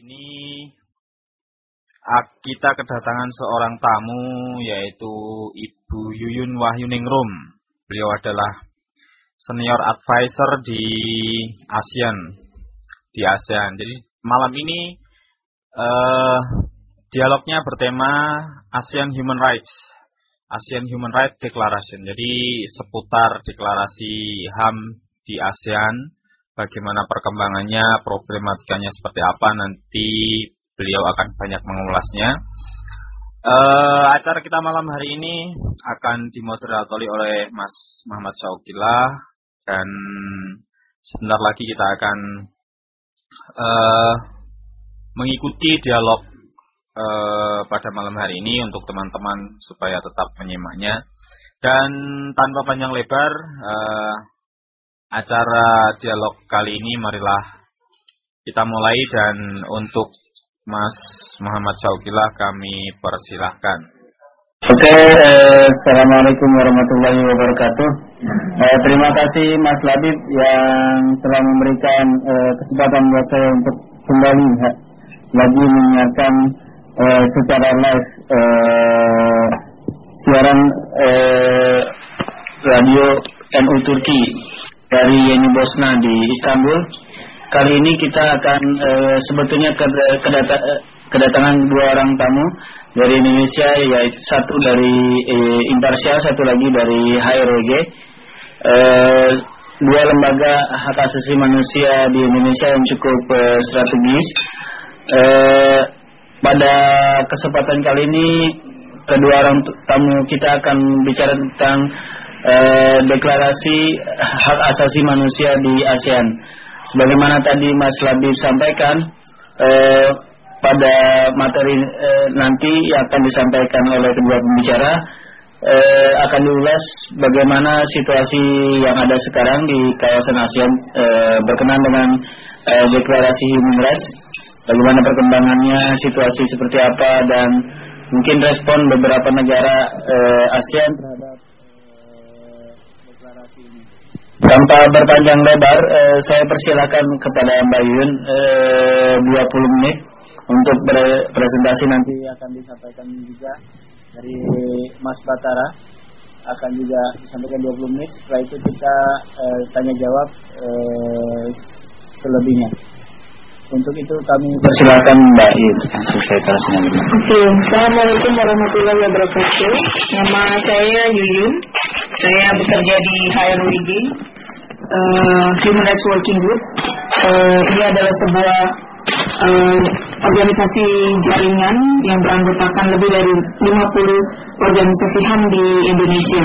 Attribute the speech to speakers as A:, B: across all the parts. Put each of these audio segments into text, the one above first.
A: ini kita kedatangan seorang tamu yaitu Ibu Yuyun Wahyuningrum. Beliau adalah senior advisor di ASEAN di ASEAN. Jadi malam ini uh, dialognya bertema ASEAN Human Rights. ASEAN Human Rights Declaration. Jadi seputar deklarasi HAM di ASEAN bagaimana perkembangannya, problematikanya seperti apa nanti beliau akan banyak mengulasnya. Uh, acara kita malam hari ini akan dimoderatori oleh Mas Muhammad Syaukillah dan sebentar lagi kita akan uh, mengikuti dialog uh, pada malam hari ini untuk teman-teman supaya tetap menyimaknya. Dan tanpa panjang lebar, acara dialog kali ini marilah kita mulai dan untuk Mas Muhammad Syaukilah kami persilahkan.
B: Oke, eh, Assalamualaikum warahmatullahi wabarakatuh. Eh, terima kasih Mas Labib yang telah memberikan eh, kesempatan buat saya untuk kembali ya, lagi menyiarkan eh, secara live eh, siaran eh, radio NU Turki dari Yeni Bosna di Istanbul. Kali ini kita akan e, sebetulnya kedata, kedatangan dua orang tamu dari Indonesia yaitu satu dari e, Imparsial, satu lagi dari HRWG. E, dua lembaga hak asasi manusia di Indonesia yang cukup e, strategis. E, pada kesempatan kali ini kedua orang tamu kita akan bicara tentang eh, deklarasi hak asasi manusia di ASEAN. Sebagaimana tadi Mas Labib sampaikan, eh, pada materi eh, nanti yang akan disampaikan oleh kedua pembicara eh, akan diulas bagaimana situasi yang ada sekarang di kawasan ASEAN eh, berkenan dengan eh, deklarasi human rights, bagaimana perkembangannya, situasi seperti apa dan mungkin respon beberapa negara eh, ASEAN terhadap tanpa berpanjang lebar, eh, saya persilakan kepada Mbak Yun eh, 20 menit untuk presentasi nanti akan disampaikan juga dari Mas Batara akan juga disampaikan 20 menit. Setelah itu kita eh, tanya jawab eh, selebihnya. Untuk itu kami persilakan Mbak Yun.
C: Oke, Assalamualaikum warahmatullahi wabarakatuh. Nama saya Yuyun. Saya bekerja di HRWG uh, Human Rights Working Group. Uh, ini adalah sebuah uh, organisasi jaringan yang beranggotakan lebih dari 50 organisasi HAM di Indonesia.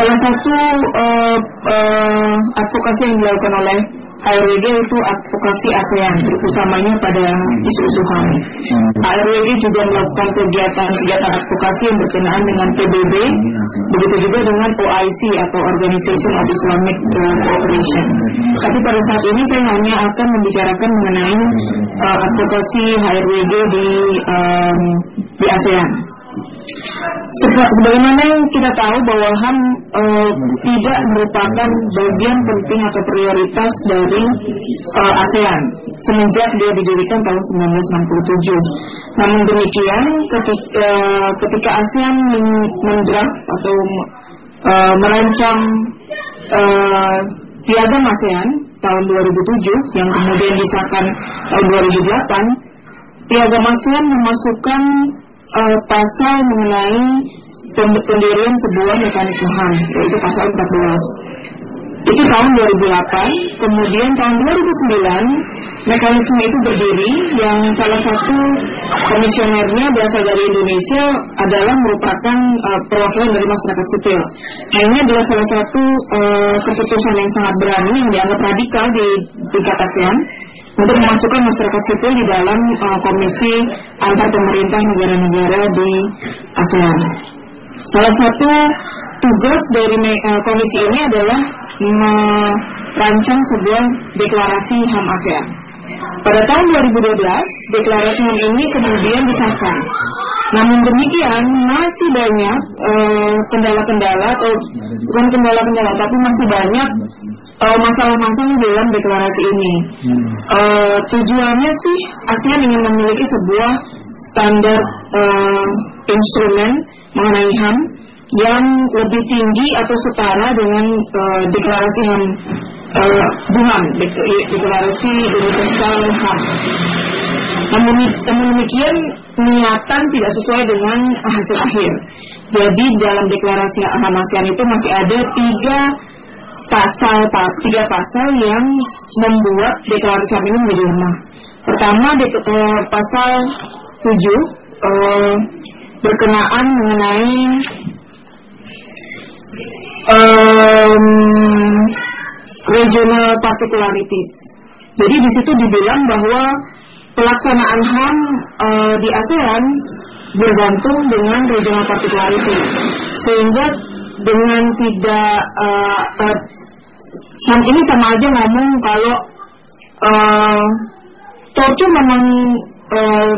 C: Salah satu uh, uh, advokasi yang dilakukan oleh ARWG itu advokasi ASEAN, utamanya pada isu-isu HAM. ARWG juga melakukan kegiatan-kegiatan advokasi yang berkenaan dengan PBB, begitu juga dengan OIC atau Organization of Islamic Cooperation. Tapi pada saat ini saya hanya akan membicarakan mengenai uh, advokasi HRWG di um, di ASEAN. Sebagaimana kita tahu bahwa HAM e, tidak merupakan bagian penting atau prioritas dari e, ASEAN semenjak dia didirikan tahun 1967. Namun demikian, ketika, ketika ASEAN mendraft atau e, merancang e, piagam ASEAN tahun 2007 yang kemudian disahkan tahun 2008, piagam ASEAN memasukkan uh, pasal mengenai pendirian sebuah mekanisme HAM, yaitu pasal 14. Itu tahun 2008, kemudian tahun 2009 mekanisme itu berdiri yang salah satu komisionernya berasal dari Indonesia adalah merupakan uh, perwakilan dari masyarakat sipil. Nah ini adalah salah satu uh, keputusan yang sangat berani yang dianggap radikal di tingkat ASEAN untuk memasukkan masyarakat sipil di dalam uh, komisi antar pemerintah negara-negara di ASEAN. Salah satu tugas dari uh, komisi ini adalah merancang sebuah deklarasi HAM ASEAN. Pada tahun 2012, deklarasi HAM ini kemudian disahkan. Namun demikian masih banyak uh, kendala-kendala uh, atau bukan kendala-kendala tapi masih banyak uh, masalah-masalah dalam deklarasi ini. Hmm. Uh, tujuannya sih ASEAN ingin memiliki sebuah standar uh, instrumen mengenai HAM yang lebih tinggi atau setara dengan uh, deklarasi HAM uh, deklarasi universal HAM. Namun, namun demikian niatan tidak sesuai dengan hasil akhir. Jadi dalam deklarasi HAM ASEAN itu masih ada tiga pasal tiga pasal yang membuat deklarasi HAM ini menjadi lemah. Pertama uh, pasal 7 uh, berkenaan mengenai um, regional particularities. Jadi di situ dibilang bahwa pelaksanaan HAM uh, di ASEAN bergantung dengan regional particularities, sehingga dengan tidak uh, uh, ini sama aja ngomong kalau uh, torture memang uh,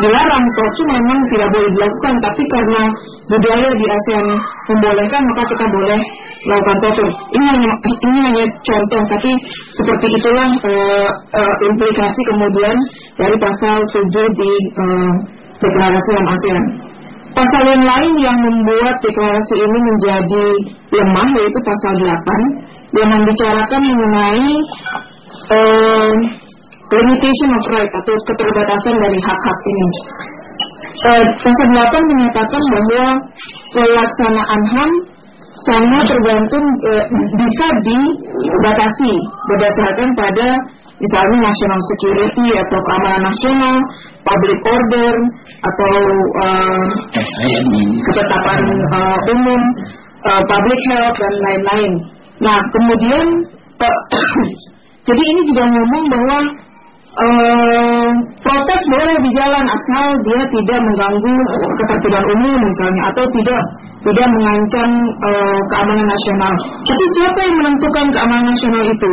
C: dilarang. Torture memang tidak boleh dilakukan. Tapi karena budaya di ASEAN membolehkan maka kita boleh melakukan torture ini hanya ini hanya contoh. Tapi seperti itulah uh, uh, implikasi kemudian dari pasal 7 di uh, deklarasi ASEAN pasal yang lain yang membuat deklarasi ini menjadi lemah yaitu pasal 8 yang membicarakan mengenai uh, limitation of right atau keterbatasan dari hak-hak ini. Uh, pasal 8 menyatakan bahwa pelaksanaan HAM sangat tergantung uh, bisa dibatasi berdasarkan pada misalnya national security atau keamanan nasional, public order atau uh, ketetapan uh, umum, uh, public health dan lain-lain. Nah kemudian uh, jadi ini juga ngomong bahwa uh, protes boleh di jalan asal dia tidak mengganggu ketertiban umum misalnya atau tidak tidak mengancam uh, keamanan nasional. Tapi siapa yang menentukan keamanan nasional itu?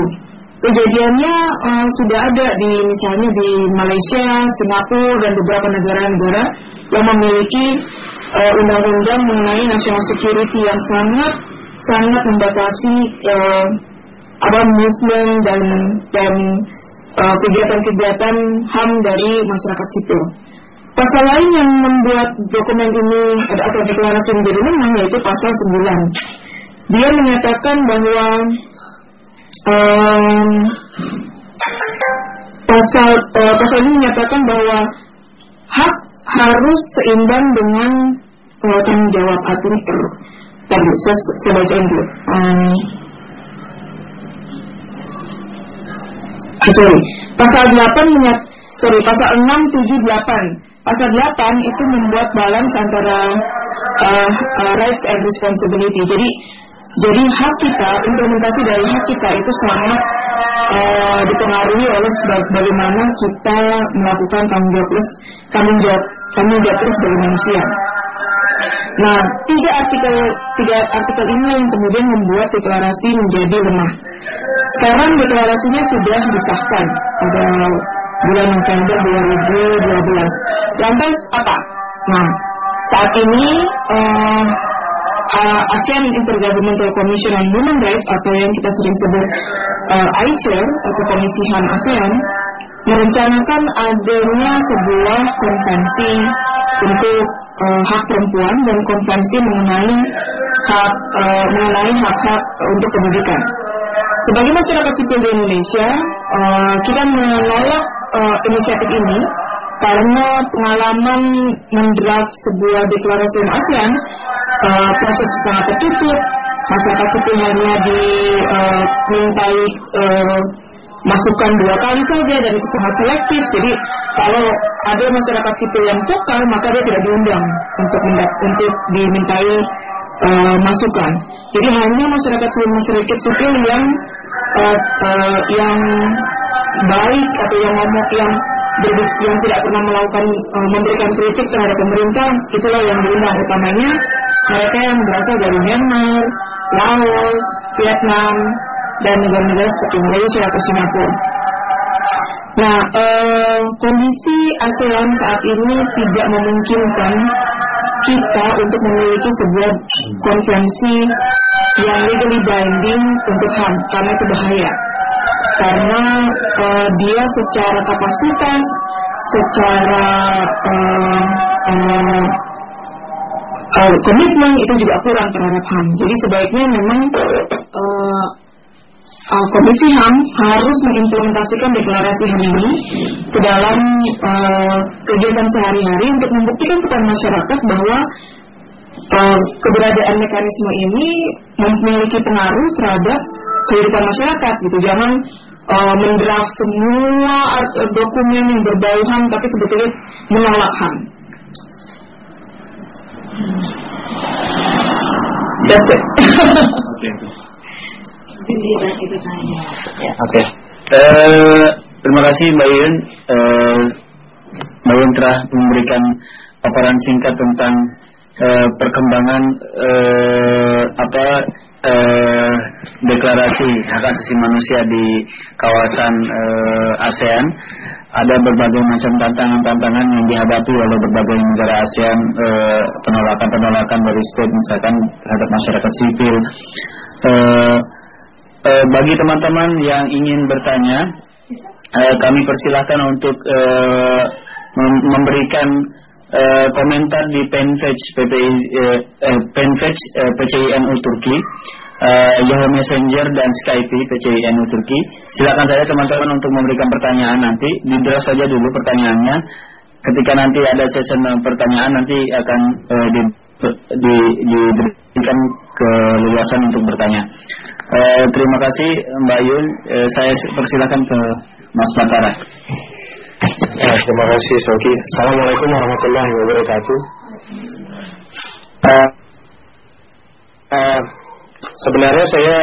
C: Kejadiannya uh, sudah ada di misalnya di Malaysia, Singapura dan beberapa negara-negara yang memiliki undang-undang uh, mengenai national security yang sangat sangat membatasi uh, apa movement dan dan Eh, kegiatan-kegiatan HAM dari masyarakat sipil. Pasal lain yang membuat dokumen ini atau deklarasi menjadi lemah yaitu pasal 9. Dia menyatakan bahwa um, pasal uh, pasal ini menyatakan bahwa hak harus seimbang dengan uh, tanggung jawab atau tadi saya, saya dulu. Um, sorry, pasal 8 menyat, sorry, pasal 6, 7, 8. Pasal 8 itu membuat balance antara uh, uh, rights and responsibility. Jadi jadi hak kita, implementasi dari hak kita itu sangat uh, dipengaruhi oleh bagaimana kita melakukan tanggung jawab plus tanggung jawab tanggung jawab terus sebagai manusia. Nah, tiga artikel tiga artikel ini yang kemudian membuat deklarasi menjadi lemah. Sekarang deklarasinya sudah disahkan pada bulan November 2012. Lantas apa? Nah, saat ini uh, uh, ASEAN Intergovernmental Commission on Human Rights atau yang kita sering sebut uh, atau Komisi HAM ASEAN merencanakan adanya sebuah konvensi untuk uh, hak perempuan dan konvensi mengenai hak uh, mengenai hak-hak untuk pendidikan. Sebagai masyarakat sipil di Indonesia, uh, kita menolak uh, inisiatif ini karena pengalaman mendraft sebuah deklarasi ASEAN uh, proses sangat tertutup, masyarakat sipil hanya dimintai uh, masukan dua kali saja dan itu sangat selektif. Jadi kalau ada masyarakat sipil yang vokal maka dia tidak diundang untuk untuk dimintai uh, masukan. Jadi hanya masyarakat sipil masyarakat sipil yang uh, uh, yang baik atau yang ngomong yang yang tidak pernah melakukan uh, memberikan kritik terhadap pemerintah itulah yang diundang utamanya mereka yang berasal dari Myanmar, Laos, Vietnam dan negara-negara seperti Malaysia atau Singapura. Nah, eh, kondisi ASEAN saat ini tidak memungkinkan kita untuk memiliki sebuah konvensi yang legally binding untuk HAM karena itu bahaya karena uh, dia secara kapasitas secara uh, uh, uh, komitmen itu juga kurang terhadap HAM. Jadi sebaiknya memang uh, uh, Komisi HAM harus mengimplementasikan deklarasi HAM ini ke dalam uh, kegiatan sehari-hari untuk membuktikan kepada masyarakat bahwa keberadaan mekanisme ini memiliki pengaruh terhadap kehidupan masyarakat gitu. Jangan uh, mendraft semua dokumen yang berbau HAM tapi sebetulnya menolak HAM. That's it. okay.
B: Ya, oke. Eh, terima kasih Mbak Yun. Uh, Mbak Yun telah memberikan paparan singkat tentang uh, perkembangan uh, apa uh, deklarasi hak asasi manusia di kawasan ASEAN. Ada berbagai macam tantangan-tantangan yang dihadapi oleh berbagai negara ASEAN, penolakan-penolakan dari state misalkan terhadap masyarakat sipil. Eh, bagi teman-teman yang ingin bertanya, kami persilahkan untuk memberikan uh, komentar di fanpage PPI uh, uh, fanpage uh, Turki, uh, Yahoo Messenger dan Skype PCINU Turki. Silakan saya teman-teman untuk memberikan pertanyaan nanti. Di saja dulu pertanyaannya. Ketika nanti ada sesi pertanyaan nanti akan uh, di, di, diberikan keluasan untuk bertanya. Eh, terima kasih Mbak Yun. Eh, saya persilakan ke Mas Batara.
D: Ya, terima kasih Soki. Assalamualaikum warahmatullahi wabarakatuh. Uh, uh, sebenarnya saya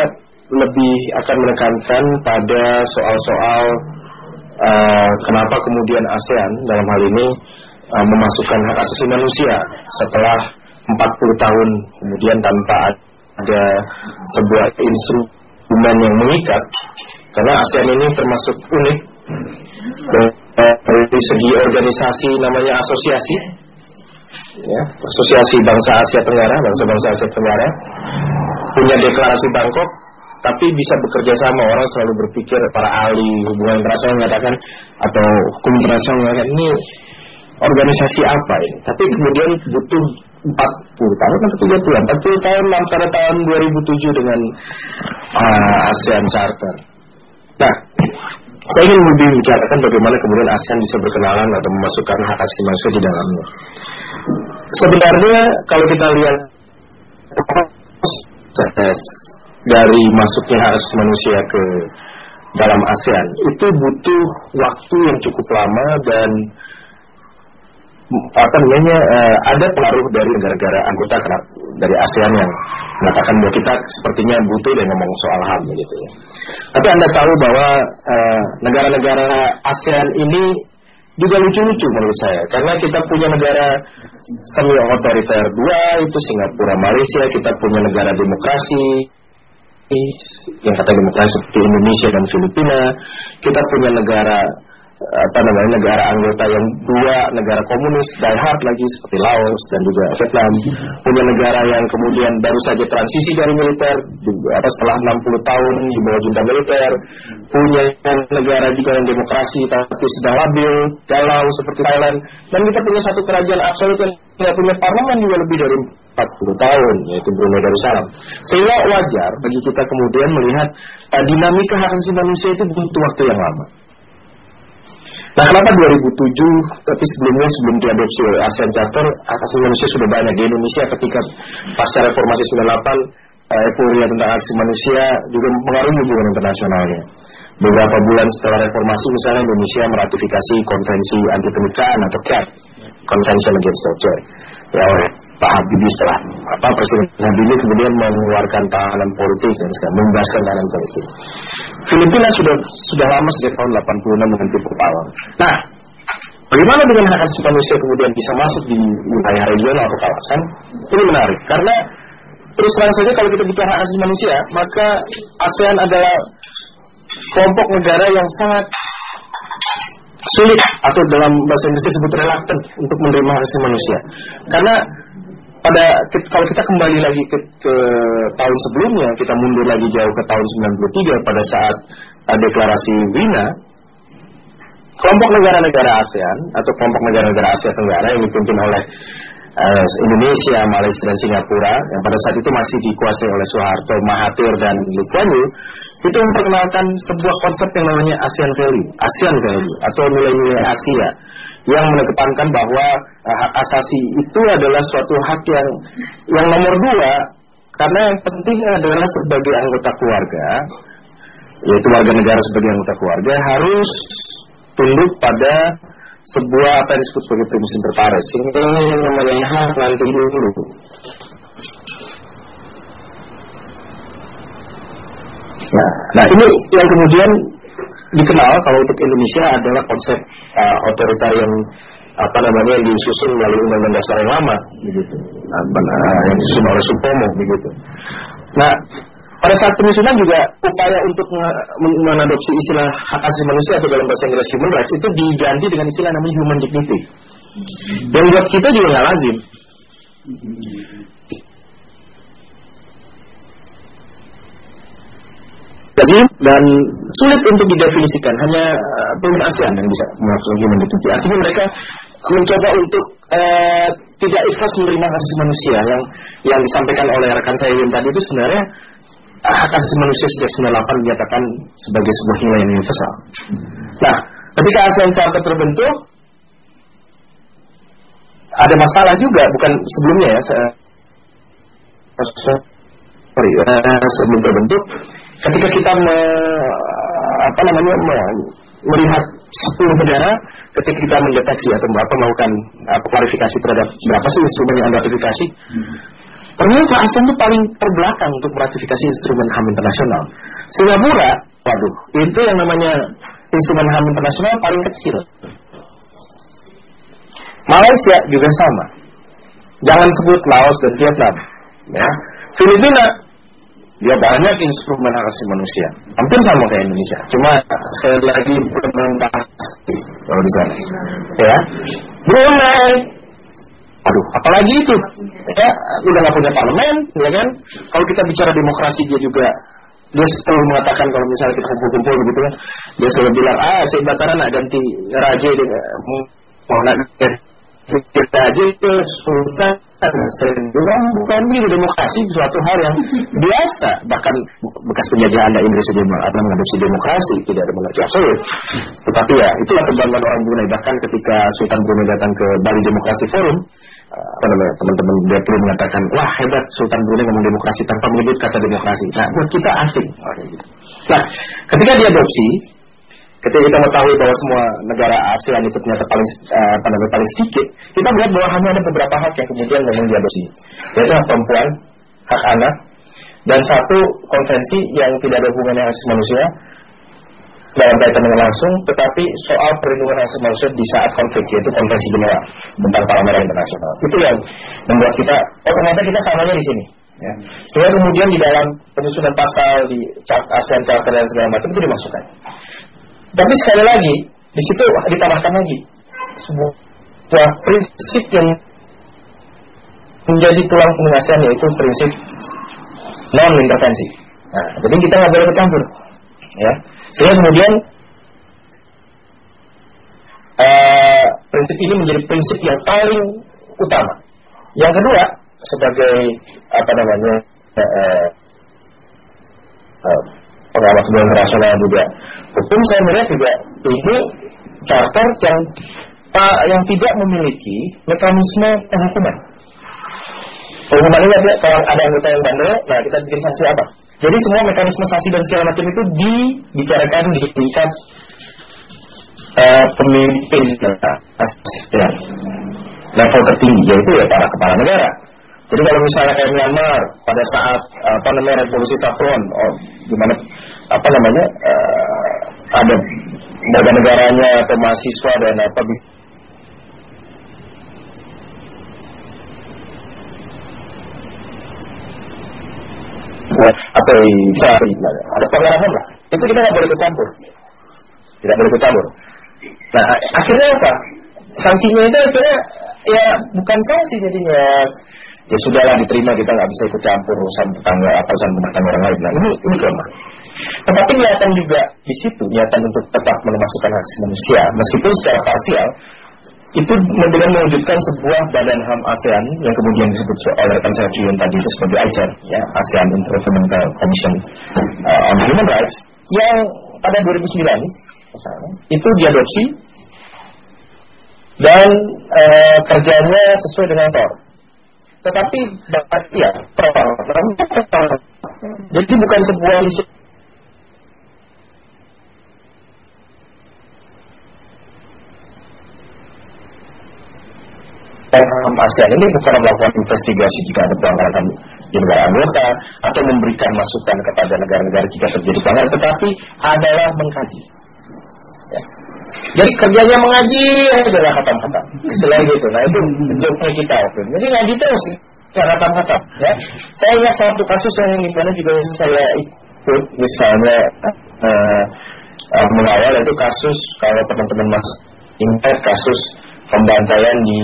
D: lebih akan menekankan pada soal-soal uh, kenapa kemudian ASEAN dalam hal ini uh, memasukkan hak asasi manusia setelah 40 tahun kemudian tanpa ada sebuah instrumen yang mengikat karena ASEAN ini termasuk unik dari segi organisasi namanya asosiasi ya, asosiasi bangsa Asia Tenggara bangsa-bangsa Asia Tenggara punya deklarasi Bangkok tapi bisa bekerja sama orang selalu berpikir para ahli hubungan internasional mengatakan atau hukum internasional mengatakan ini organisasi apa ini tapi kemudian butuh 40 tahun atau 30 40 tahun antara tahun 2007 dengan uh, ASEAN Charter. Nah, saya ingin lebih bicarakan bagaimana kemudian ASEAN bisa berkenalan atau memasukkan hak asasi manusia di dalamnya. Sebenarnya kalau kita lihat proses dari masuknya hak asasi manusia ke dalam ASEAN itu butuh waktu yang cukup lama dan apa namanya uh, ada pengaruh dari negara-negara anggota dari ASEAN yang mengatakan bahwa kita sepertinya butuh dan ngomong soal HAM gitu ya. Tapi Anda tahu bahwa uh, negara-negara ASEAN ini juga lucu-lucu menurut saya. Karena kita punya negara semi otoriter dua itu Singapura Malaysia kita punya negara demokrasi yang kata demokrasi seperti Indonesia dan Filipina. Kita punya negara apa namanya negara anggota yang dua negara komunis die hard lagi seperti Laos dan juga Vietnam punya negara yang kemudian baru saja transisi dari militer apa setelah 60 tahun di bawah junta militer punya negara juga yang demokrasi tapi sedang labil galau seperti Thailand. Dan kita punya satu kerajaan absolut yang tidak punya parlemen juga lebih dari 40 tahun yaitu Brunei Darussalam. Sehingga wajar bagi kita kemudian melihat uh, dinamika hak asasi manusia itu butuh waktu yang lama Nah kenapa 2007 tapi sebelumnya sebelum diadopsi oleh ASEAN Charter hak asasi manusia sudah banyak di Indonesia ketika pasca reformasi 98 uh, eh, euforia tentang asasi manusia juga mempengaruhi hubungan internasionalnya. Beberapa bulan setelah reformasi misalnya Indonesia meratifikasi konvensi anti peniksaan atau CAT, Convention Against Torture. Ya, Pak Habibie setelah apa Presiden Habibie kemudian mengeluarkan tahanan politik dan sekarang membebaskan tahanan politik. Filipina sudah sudah lama sejak tahun 86 menghenti power. Nah, bagaimana dengan hak asasi manusia kemudian bisa masuk di wilayah regional atau kawasan? Ini menarik karena terus terang saja kalau kita bicara hak asasi manusia, maka ASEAN adalah kelompok negara yang sangat sulit atau dalam bahasa Inggris disebut reluctant untuk menerima asasi manusia. Karena pada kalau kita kembali lagi ke, ke tahun sebelumnya, kita mundur lagi jauh ke tahun 93 pada saat uh, deklarasi Wina, kelompok negara-negara ASEAN atau kelompok negara-negara Asia Tenggara yang dipimpin oleh uh, Indonesia, Malaysia dan Singapura yang pada saat itu masih dikuasai oleh Soeharto, Mahathir dan Lee Kuan Yew itu memperkenalkan sebuah konsep yang namanya ASEAN Value, ASEAN Value atau nilai-nilai Asia yang mengedepankan bahwa uh, hak asasi itu adalah suatu hak yang yang nomor dua karena yang penting adalah sebagai anggota keluarga yaitu warga negara sebagai anggota keluarga harus tunduk pada sebuah apa yang disebut sebagai prinsip inter pares sehingga yang namanya hak nanti dulu Nah, nah ini yang kemudian dikenal kalau untuk Indonesia adalah konsep uh, otoritarian apa namanya yang disusun melalui undang-undang dasar yang lama begitu. Uh, yang disusun oleh Supomo begitu. Nah pada saat penyusunan juga upaya untuk mengadopsi istilah hak asasi manusia atau dalam bahasa Inggris human rights itu diganti dengan istilah namanya human dignity. Dan buat kita juga nggak lazim Jadi dan sulit untuk didefinisikan hanya uh, pemimpin ASEAN yang bisa melakukan human. Artinya mereka mencoba untuk uh, tidak ikhlas menerima kasus manusia yang yang disampaikan oleh rekan saya yang tadi itu sebenarnya hak asasi manusia sejak 98 dinyatakan sebagai sebuah nilai yang universal. Nah, ketika ASEAN Charter terbentuk ada masalah juga bukan sebelumnya ya. Sorry, sebelum terbentuk ketika kita me, apa namanya me, melihat 10 negara ketika kita mendeteksi atau apa melakukan apa, klarifikasi terhadap berapa sih instrumen yang ratifikasi ternyata ASEAN itu paling terbelakang untuk meratifikasi instrumen HAM internasional. Singapura waduh itu yang namanya instrumen HAM internasional paling kecil. Malaysia juga sama. Jangan sebut Laos dan Vietnam ya. Filipina dia banyak instrumen hak asasi manusia. Hampir sama kayak Indonesia. Cuma sekali lagi implementasi kalau di sana. Ya. Brunei. Aduh, apalagi itu? Ya, udah nggak punya parlemen, ya kan? Kalau kita bicara demokrasi dia juga dia selalu mengatakan kalau misalnya kita kumpul-kumpul gitu kan, dia selalu bilang, ah, saya bataran nak ganti raja dia mau nak kita aja itu sultan bukan bukan begitu demokrasi suatu hal yang biasa. Bahkan bekas penjajah anda Inggris saja ada mengadopsi demokrasi tidak ada mengerti absolut. Tetapi ya itulah kebanggaan orang Brunei. Bahkan ketika Sultan Brunei datang ke Bali Demokrasi Forum apa namanya teman-teman dia perlu mengatakan wah hebat Sultan Brunei ngomong demokrasi tanpa menyebut kata demokrasi. Nah buat kita asing. Nah ketika diadopsi ketika kita mengetahui bahwa semua negara ASEAN itu ternyata paling uh, namanya paling sedikit, kita melihat bahwa hanya ada beberapa hak yang kemudian memang diadopsi, yaitu hak perempuan, hak anak, dan satu konvensi yang tidak ada hubungannya dengan manusia dalam kaitan dengan langsung, tetapi soal perlindungan asasi manusia di saat konflik yaitu konvensi Jenewa tentang Palmera Internasional. Itu yang membuat kita, oh ternyata kita samanya di sini. Ya. Sehingga kemudian di dalam penyusunan pasal di ASEAN Charter dan segala macam itu dimasukkan. Tapi sekali lagi, di situ ditambahkan lagi sebuah prinsip yang menjadi tulang punggung yaitu prinsip non intervensi. Nah, jadi kita nggak boleh bercampur, ya. Sehingga kemudian uh, prinsip ini menjadi prinsip yang paling utama. Yang kedua, sebagai apa namanya uh, uh, pengawas hubungan internasional juga hukum saya melihat juga ini charter yang uh, yang tidak memiliki mekanisme penghukuman. Penghukuman ini ada kalau ada anggota yang bandel, nah kita bikin sanksi apa? Jadi semua mekanisme sanksi dan segala macam itu dibicarakan di tingkat uh, pemimpin ya, level tertinggi, yaitu ya para kepala negara. Jadi kalau misalnya kayak Myanmar pada saat apa namanya revolusi Saffron, oh, gimana apa namanya uh, ada warga negaranya atau mahasiswa dan apa atau bisa ada pengarahan lah. Itu kita nggak boleh bercampur tidak boleh bercampur nah akhirnya apa? Sanksinya itu akhirnya ya bukan sanksi jadinya ya sudahlah diterima kita nggak bisa ikut campur urusan tetangga atau urusan rumah tangga orang lain. Nah ini ini kelemahan. Tetapi niatan juga di situ, niatan untuk tetap memasukkan hak asasi manusia, meskipun secara parsial, itu dengan mewujudkan sebuah badan HAM ASEAN yang kemudian disebut oleh rekan saya Juyun tadi itu sebagai ASEAN, ya ASEAN Intergovernmental Commission uh, on Human Rights yang pada 2009 itu diadopsi dan uh, kerjanya sesuai dengan TOR. Tetapi ya, TOR, jadi bukan sebuah isu ASEAN ini bukan melakukan investigasi jika ada pelanggaran di negara anggota atau memberikan masukan kepada negara-negara jika terjadi pelanggaran, tetapi adalah mengkaji. Ya. Jadi kerjanya mengaji adalah kata-kata. Selain itu, nah itu joknya kita itu. Jadi ngaji terus kata-kata. Ya. Saya ingat satu kasus yang di mana juga saya ikut, misalnya uh, uh, mengawal itu kasus kalau teman-teman mas ingat kasus pembantaian di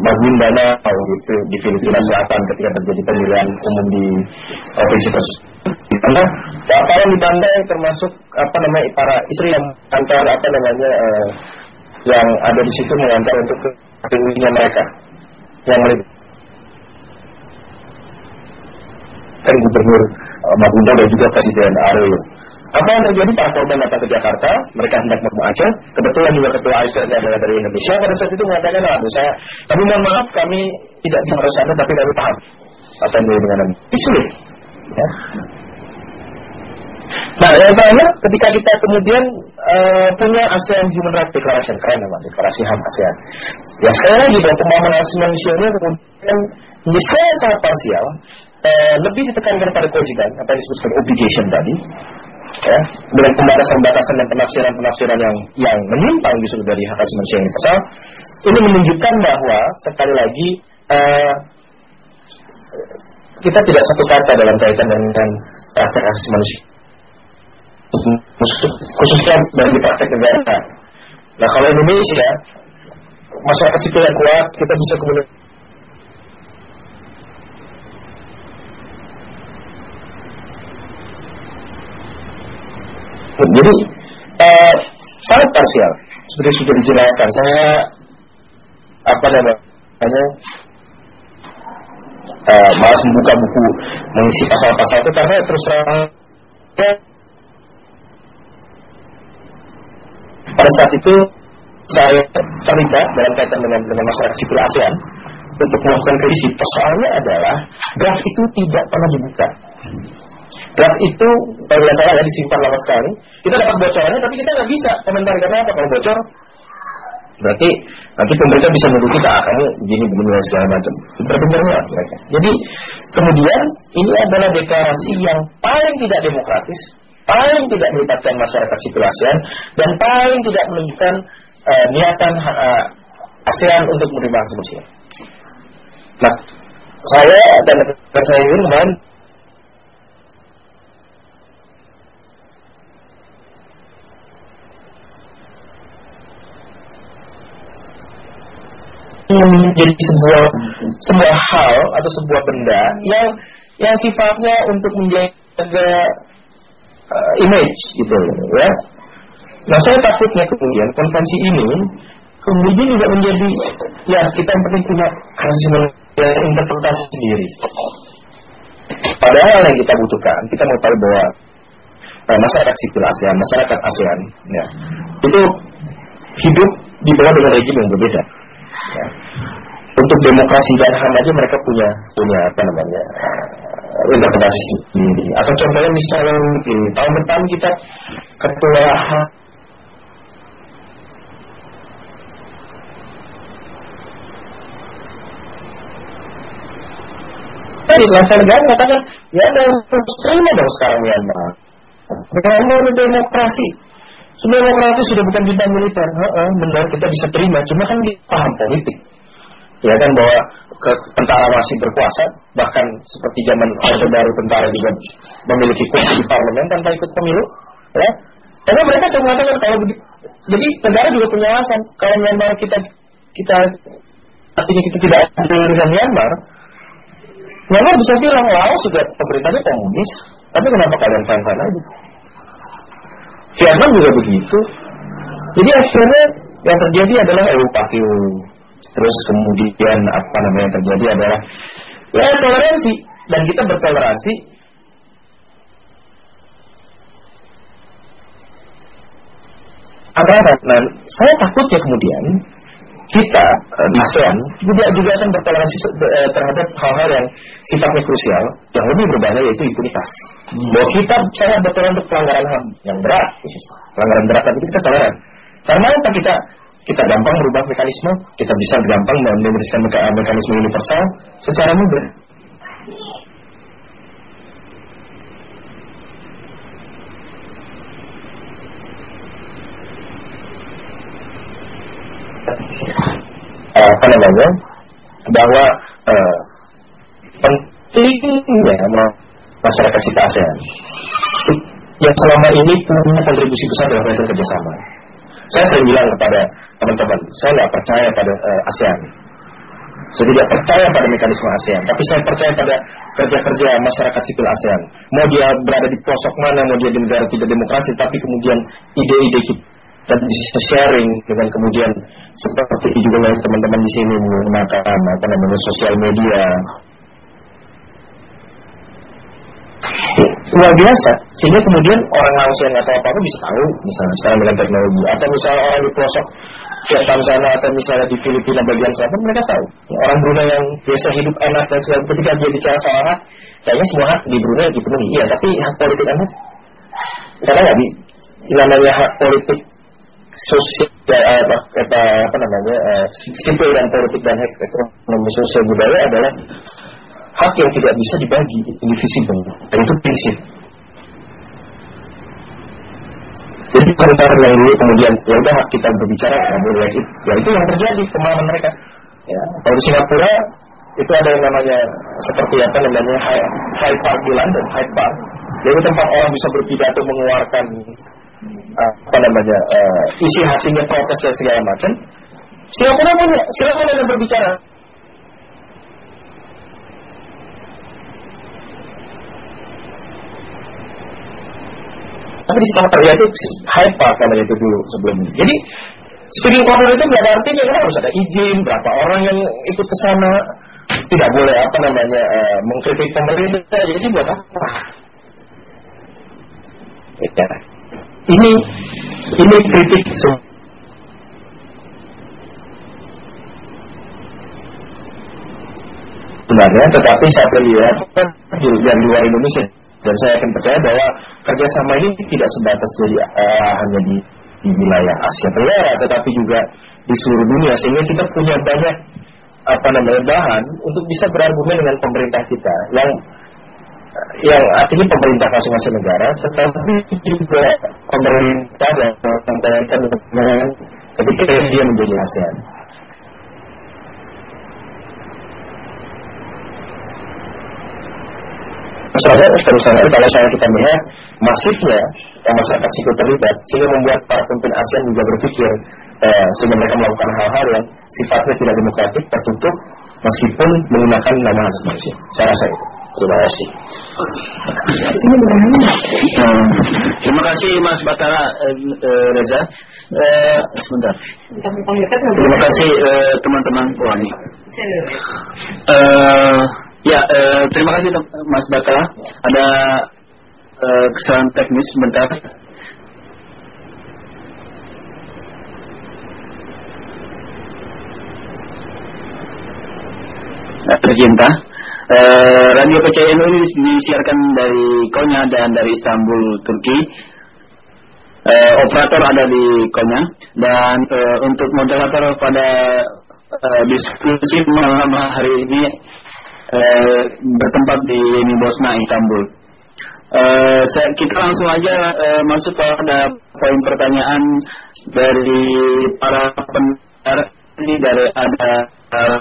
D: Mazindana gitu di Filipina Selatan ketika terjadi pemilihan umum di provinsi tersebut. Karena wartawan di Bandai termasuk apa namanya para istri yang antar apa namanya uh, yang ada di situ mengantar untuk ke mereka yang kan gubernur uh, Magunda dan juga Presiden Aryo apa yang terjadi para korban datang ke Jakarta, mereka hendak mau Aceh. Kebetulan juga ketua Aceh adalah dari Indonesia. Pada saat itu mengatakan, aduh saya, tapi mohon maaf kami tidak di sana, tapi kami paham apa yang terjadi dengan isu. Ya. Nah, yang terakhir, ketika kita kemudian uh, punya ASEAN Human Rights Declaration, keren memang, deklarasi HAM ASEAN. Ya, sekali lagi, bahwa pemahaman asasi manusia ini kemudian bisa sangat parsial, uh, lebih ditekankan pada kewajiban, apa yang disebutkan obligation tadi, ya, dengan pembatasan-pembatasan dan penafsiran-penafsiran yang yang menyimpang justru dari hak asasi manusia yang universal, ini menunjukkan bahwa sekali lagi uh, kita tidak satu kata dalam kaitan dengan praktek asasi manusia khususnya bagi praktek negara. Nah kalau Indonesia masyarakat sipil yang kuat kita bisa kemudian Jadi eh, sangat parsial seperti sudah dijelaskan. Saya apa namanya eh, malas membuka buku mengisi pasal-pasal itu karena terus terang pada saat itu saya terlibat dalam kaitan dengan, dengan masyarakat sipil ASEAN untuk melakukan kritisi. Persoalannya adalah draft itu tidak pernah dibuka. Draft itu kalau tidak salah ya disimpan lama sekali. Kita dapat bocorannya tapi kita nggak bisa komentar karena apa kalau bocor berarti nanti pemerintah bisa menuduh kita ah, kamu begini begini dan segala macam. Berbenarnya mereka. Jadi kemudian ini adalah deklarasi yang paling tidak demokratis, paling tidak melibatkan masyarakat sipil ASEAN dan paling tidak menunjukkan uh, niatan uh, ASEAN untuk menerima asumsi. Nah, saya dan rekan saya ini kemarin menjadi sebuah sebuah hal atau sebuah benda yang yang sifatnya untuk menjaga uh, image gitu ya. Nah saya takutnya kemudian konvensi ini kemudian juga menjadi ya kita yang penting punya kasus interpretasi sendiri. Padahal yang kita butuhkan kita mau tahu bahwa uh, masyarakat sipil ASEAN, masyarakat ASEAN ya itu hidup di bawah dengan rejim yang berbeda. Ya. Untuk demokrasi dan HAM aja mereka punya punya apa namanya uh, interpretasi sendiri. Atau contohnya misalnya mungkin tahun depan kita ketua HAM di level negara mengatakan ya ada yang terima dong sekarang Myanmar. Myanmar demokrasi sudah demokratis sudah bukan bintang militer. Heeh, benar kita bisa terima. Cuma kan dia paham politik. Ya kan bahwa ke tentara masih berkuasa, bahkan seperti zaman Orde Baru tentara juga memiliki kursi di parlemen tanpa ikut pemilu, ya. Tapi mereka cuma mengatakan kalau begitu, jadi negara juga punya alasan kalau Myanmar kita kita artinya kita tidak adil dengan Myanmar, Myanmar bisa bilang, Laos juga pemerintahnya komunis, tapi kenapa kalian fine-fine aja? Vietnam juga begitu. Jadi akhirnya yang terjadi adalah EU. Terus kemudian apa namanya yang terjadi adalah ya toleransi dan kita bertoleransi antara nah, saya takutnya kemudian kita uh, ASEAN juga juga akan bertoleransi uh, terhadap hal-hal yang sifatnya krusial yang lebih berbahaya yaitu impunitas. Hmm. Bahwa kita sangat bertoleran untuk pelanggaran HAM yang berat, pelanggaran berat tapi kita toleran. Karena apa kita kita gampang merubah mekanisme, kita bisa gampang memberikan mekanisme universal secara mudah. apa namanya bahwa uh, pentingnya masyarakat kita ASEAN yang selama ini punya kontribusi besar dalam metode kerjasama. Saya sering bilang kepada teman-teman, saya nggak percaya pada uh, ASEAN. Saya tidak percaya pada mekanisme ASEAN, tapi saya percaya pada kerja-kerja masyarakat sipil ASEAN. Mau dia berada di pelosok mana, mau dia di negara tidak demokrasi, tapi kemudian ide-ide kita bisa sharing dengan kemudian seperti juga teman-teman di sini menggunakan apa namanya sosial media luar biasa. Sehingga kemudian orang Laos yang tahu apa-apa bisa tahu. Misalnya sekarang dengan teknologi. Atau misalnya orang di pelosok Vietnam sana atau misalnya di Filipina bagian sana mereka tahu. Orang Brunei yang biasa hidup enak dan segala ketika dia bicara soal hak kayaknya semua hak di Brunei dipenuhi. Iya tapi hak politik anda karena nggak di namanya hak politik sosial eh, apa, apa, apa namanya eh, sipil dan politik dan hak ekonomi sosial budaya adalah hak yang tidak bisa dibagi indivisible dan itu prinsip. Jadi komentar yang dulu kemudian ya udah hak kita berbicara ya boleh ya itu yang terjadi pemahaman mereka. Ya kalau di Singapura itu ada yang namanya seperti apa namanya Hyde Park di London Hyde Park. Jadi tempat orang bisa berpidato mengeluarkan apa namanya uh, isi hasilnya protes dan segala macam. Silakan punya silakan anda berbicara tapi di Singapura itu high park namanya itu dulu sebelumnya. Jadi speaking corner itu nggak ada artinya. Kan harus ada izin? Berapa orang yang ikut ke sana? Tidak boleh apa namanya uh, mengkritik pemerintah. Jadi buat apa? Ya. Ini ini kritik sebenarnya tetapi saya melihat di luar Indonesia dan saya akan percaya bahwa kerjasama ini tidak sebatas dari uh, hanya di, di wilayah Asia Tenggara tetapi juga di seluruh dunia sehingga kita punya banyak apa namanya bahan untuk bisa berargumen dengan pemerintah kita yang yang artinya pemerintah masing-masing negara, tetapi juga pemerintah pemerintah dengan ketika dia menjadi ASEAN. Misalnya terusannya kalau saya kita melihat masifnya yang masyarakat sipil terlibat sehingga membuat para pemimpin ASEAN juga berpikir eh, sehingga mereka melakukan hal-hal yang sifatnya tidak demokratik tertutup meskipun menggunakan nama asas manusia. Saya rasa itu. Terima kasih.
B: Hmm. Terima kasih Mas Batara eh, eh, Reza. Eh, sebentar. Terima kasih eh, teman-teman Wani. Eh, ya, eh, terima kasih Mas Batara. Ada eh, kesalahan teknis sebentar. Tercinta. Eh, Radio PCNU ini disiarkan dari Konya dan dari Istanbul, Turki. Uh, operator ada di Konya dan untuk moderator pada diskusi malam hari ini uh, bertempat di Yeni Bosna, Istanbul. Uh, saya, kita langsung aja uh, masuk pada poin pertanyaan dari para pendengar. Ini dari ada uh,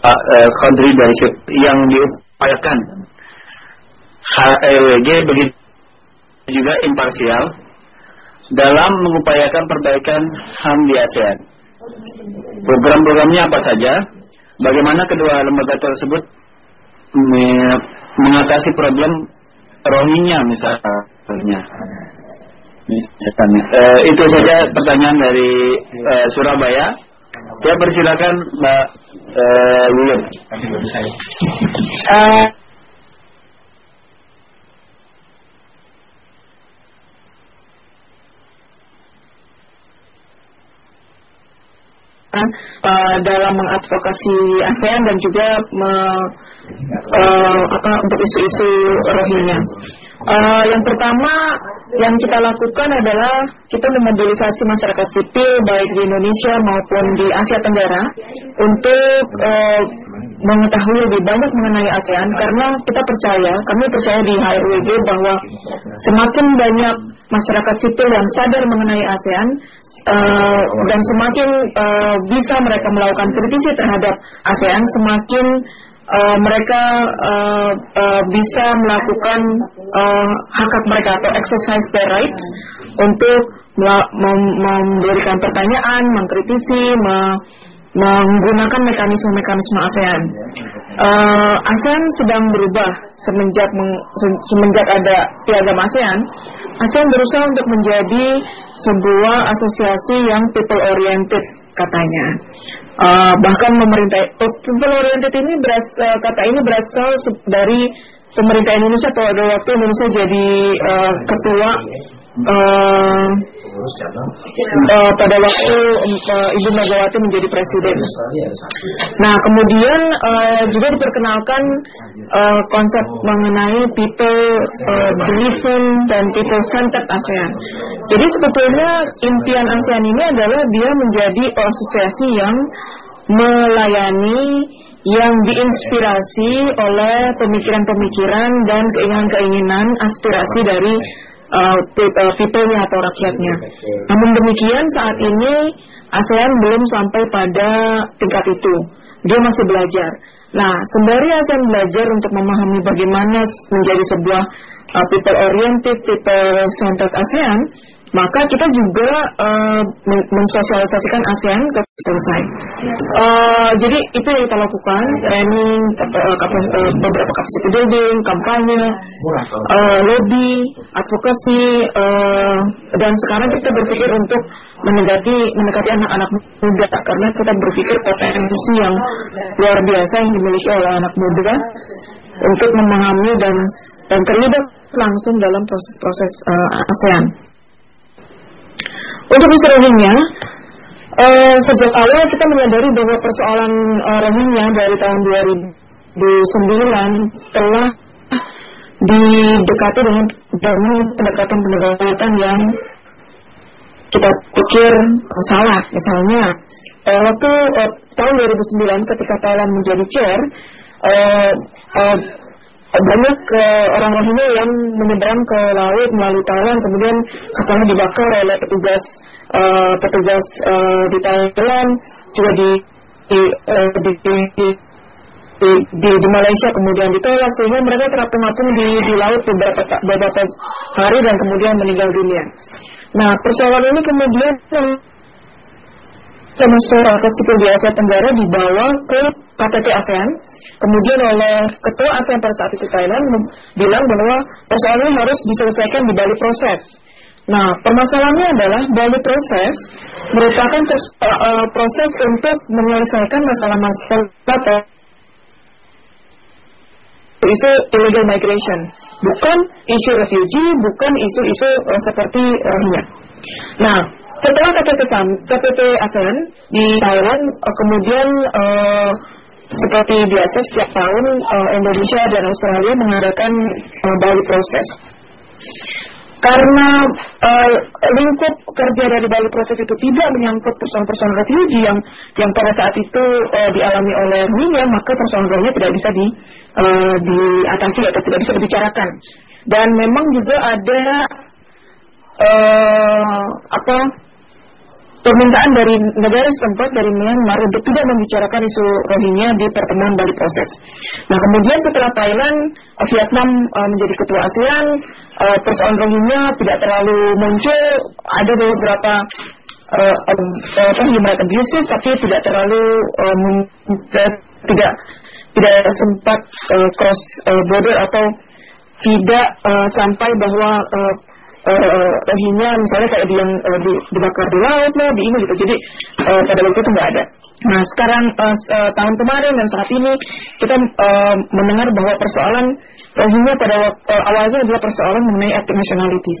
B: Pak Khadri dari yang diupayakan. HEWG begitu juga imparsial dalam mengupayakan perbaikan HAM di ASEAN. Program-programnya apa saja? Bagaimana kedua lembaga tersebut mengatasi problem Rohingya misalnya? Misalnya, uh, itu saja pertanyaan dari uh, Surabaya. Saya persilakan Mbak Yuyun. Uh,
C: uh, dalam mengadvokasi ASEAN dan juga me, uh, apa untuk isu-isu Rohingya. Uh, yang pertama yang kita lakukan adalah kita memobilisasi masyarakat sipil baik di Indonesia maupun di Asia Tenggara untuk uh, mengetahui lebih banyak mengenai ASEAN karena kita percaya, kami percaya di HRWG bahwa semakin banyak masyarakat sipil yang sadar mengenai ASEAN uh, dan semakin uh, bisa mereka melakukan kritisi terhadap ASEAN, semakin uh, mereka uh, uh, bisa melakukan uh, hak hak mereka atau exercise their rights untuk mem memberikan pertanyaan, mengkritisi, me menggunakan mekanisme-mekanisme ASEAN. Uh, ASEAN sedang berubah semenjak meng, semenjak ada piagam ASEAN. ASEAN berusaha untuk menjadi sebuah asosiasi yang people oriented katanya. Uh, bahkan pemerintah people oriented ini beras, kata ini berasal dari pemerintah Indonesia pada waktu Indonesia jadi uh, ketua uh, uh, pada waktu uh, Ibu Megawati menjadi presiden. Nah, kemudian uh, juga diperkenalkan uh, konsep mengenai people uh, driven dan people centered ASEAN. Jadi sebetulnya impian ASEAN ini adalah dia menjadi asosiasi yang melayani yang diinspirasi oleh pemikiran-pemikiran dan keinginan-keinginan aspirasi dari uh, people-nya atau rakyatnya. Namun demikian saat ini ASEAN belum sampai pada tingkat itu. Dia masih belajar. Nah, sembari ASEAN belajar untuk memahami bagaimana menjadi sebuah uh, people oriented, people centered ASEAN, maka kita juga uh, mensosialisasikan ASEAN ke selesai. Uh, jadi itu yang kita lakukan, training, uh, kapas, uh, beberapa capacity building, kampanye, uh, lobby, advokasi, uh, dan sekarang kita berpikir untuk mendekati mendekati anak-anak muda karena kita berpikir potensi yang luar biasa yang dimiliki oleh anak muda untuk memahami dan dan terlibat langsung dalam proses-proses uh, ASEAN. Untuk isu Rohingya, uh, sejak awal kita menyadari bahwa persoalan uh, Rohingya dari tahun 2009 telah didekati dengan dengan pendekatan-pendekatan yang kita pikir salah. Misalnya, uh, waktu uh, tahun 2009 ketika Thailand menjadi chair, uh, uh, banyak uh, orang Rohingya yang menyeberang ke laut melalui Thailand kemudian kapalnya dibakar oleh petugas uh, petugas uh, di Thailand juga di di, uh, di, di, di di, di, di Malaysia kemudian ditolak sehingga mereka terapung-apung di, di laut beberapa beberapa hari dan kemudian meninggal dunia. Nah persoalan ini kemudian masyarakat sipil di Asia Tenggara dibawa ke KTT ASEAN. Kemudian oleh Ketua ASEAN pada saat itu Thailand bilang bahwa persoalan harus diselesaikan di balik proses. Nah, permasalahannya adalah Bali proses merupakan uh, proses untuk menyelesaikan masalah-masalah isu illegal migration, bukan isu refugee, bukan isu-isu uh, seperti Rohingya. Nah, setelah KTT, KTT ASEAN di Thailand, uh, kemudian uh, seperti biasa setiap tahun uh, Indonesia dan Australia mengadakan uh, Bali Proses. Karena uh, lingkup kerja dari Bali Proses itu tidak menyangkut persoalan-persoalan refugee yang yang pada saat itu uh, dialami oleh Rohingya, maka persoalan-persoalannya tidak bisa di uh, diatasi atau tidak bisa dibicarakan. Dan memang juga ada uh, apa permintaan dari negara setempat dari Myanmar untuk tidak membicarakan isu Rohingya di pertemuan Bali Proses. Nah kemudian setelah Thailand, Vietnam uh, menjadi ketua ASEAN, uh, persoalan Rohingya tidak terlalu muncul, ada beberapa uh, uh, abuses tapi tidak terlalu uh, tidak tidak sempat uh, cross uh, border atau tidak uh, sampai bahwa uh, uh, misalnya kayak di yang uh, di, dibakar di laut lah di ini gitu. Jadi uh, pada waktu itu nggak ada. Nah sekarang uh, uh, tahun kemarin dan saat ini kita uh, mendengar bahwa persoalan Rohingya pada uh, awalnya adalah persoalan mengenai ethnic nationalities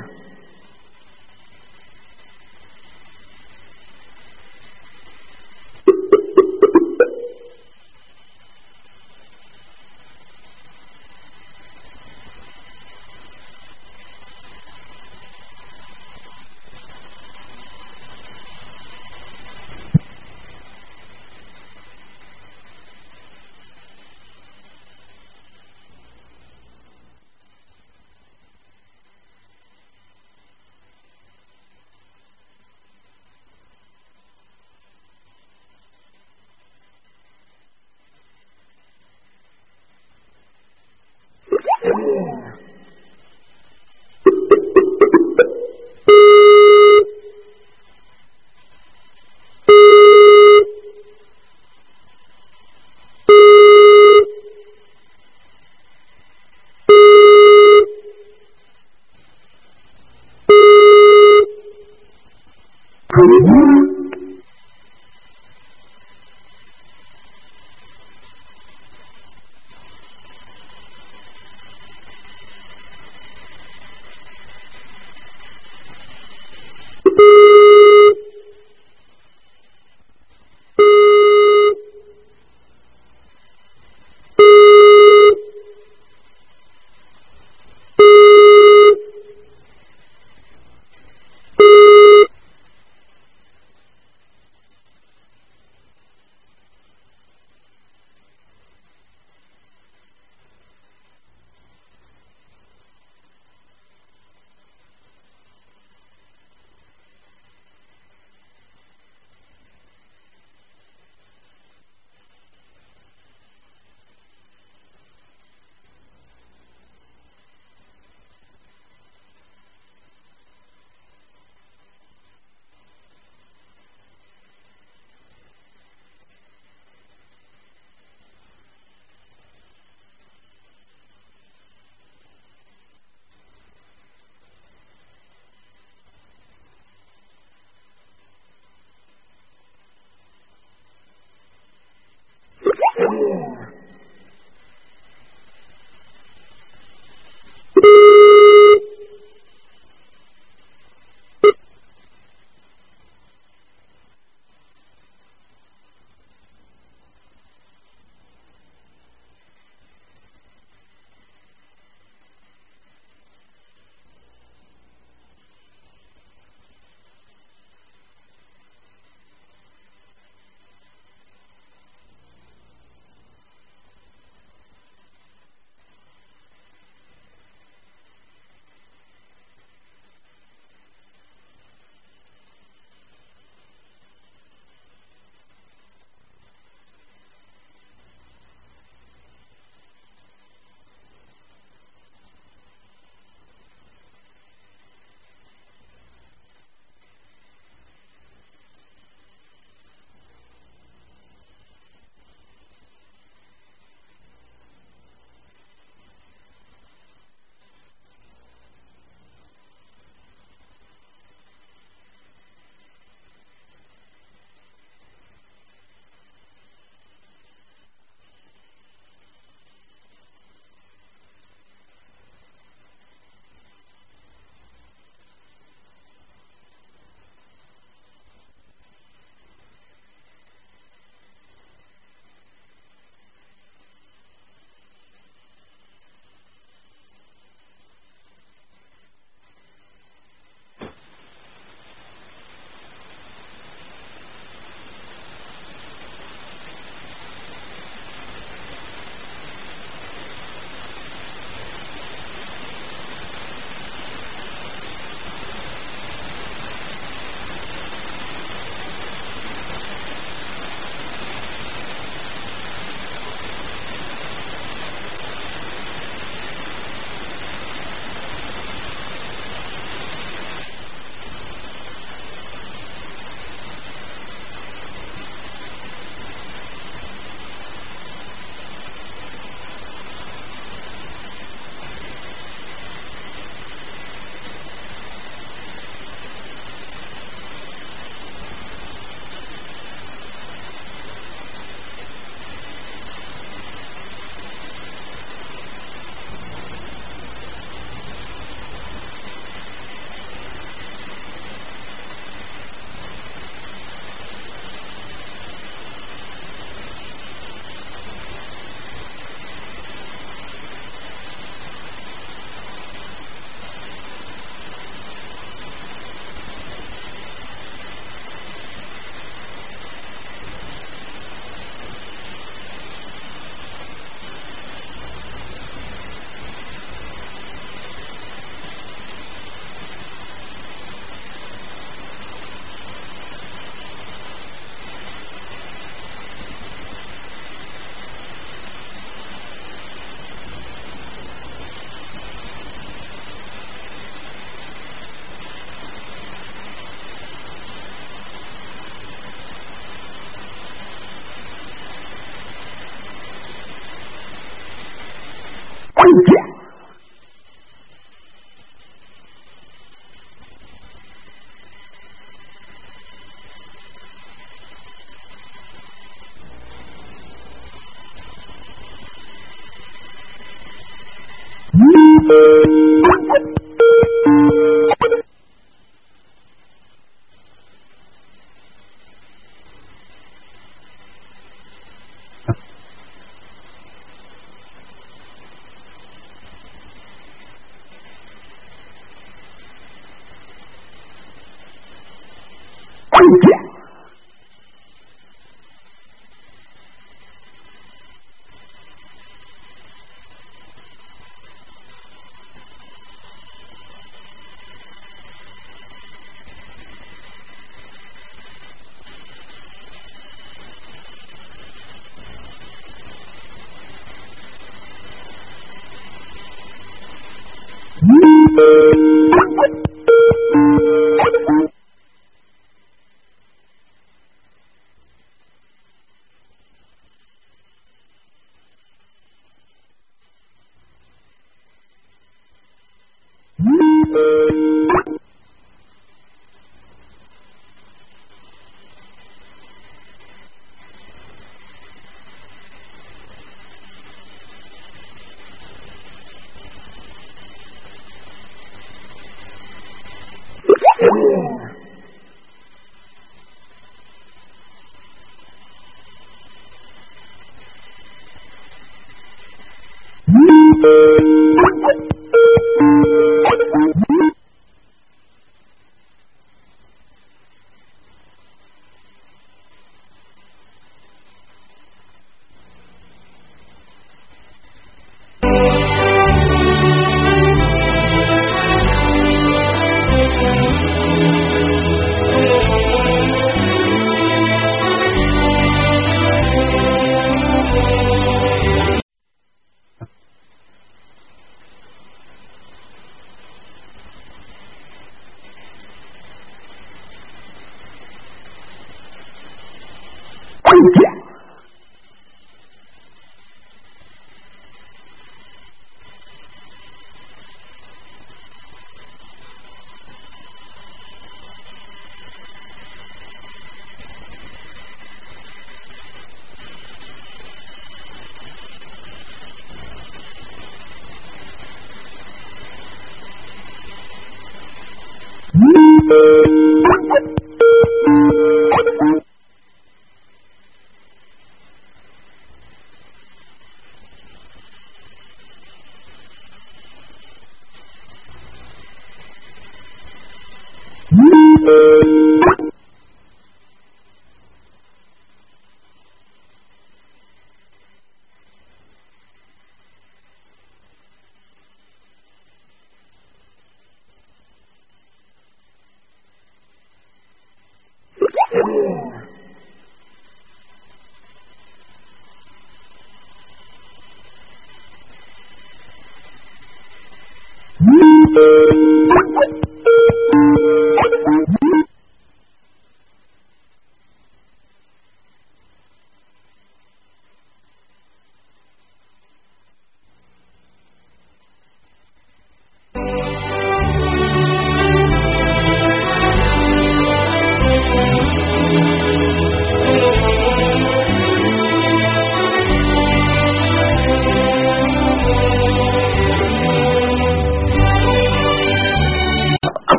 C: Yeah.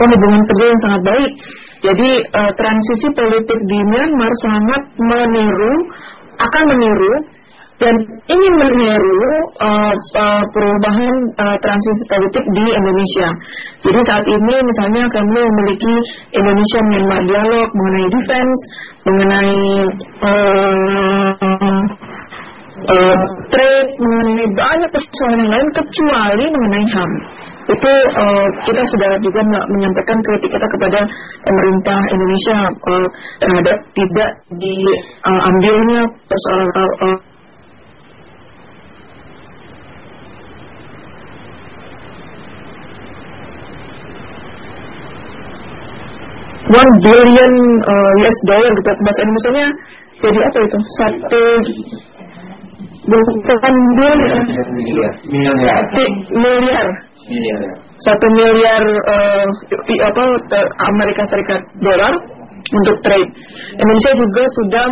C: Apa hubungan kerja yang sangat baik. Jadi uh, transisi politik di Myanmar sangat meniru akan meniru dan ingin meniru uh, uh, perubahan uh, transisi politik di Indonesia. Jadi saat ini misalnya kami memiliki Indonesia Myanmar dialog mengenai defense, mengenai uh, uh, trade, mengenai banyak persoalan yang lain kecuali mengenai HAM. Itu uh, kita sudah juga menyampaikan kritik kita kepada pemerintah Indonesia uh, terhadap tidak diambilnya uh, persoalan uh, one billion uh, US dollar gitu bahasa Indonesia jadi apa itu satu bukan biliar miliar miliar satu miliar uh, apa Amerika Serikat dolar untuk trade. Indonesia juga sudah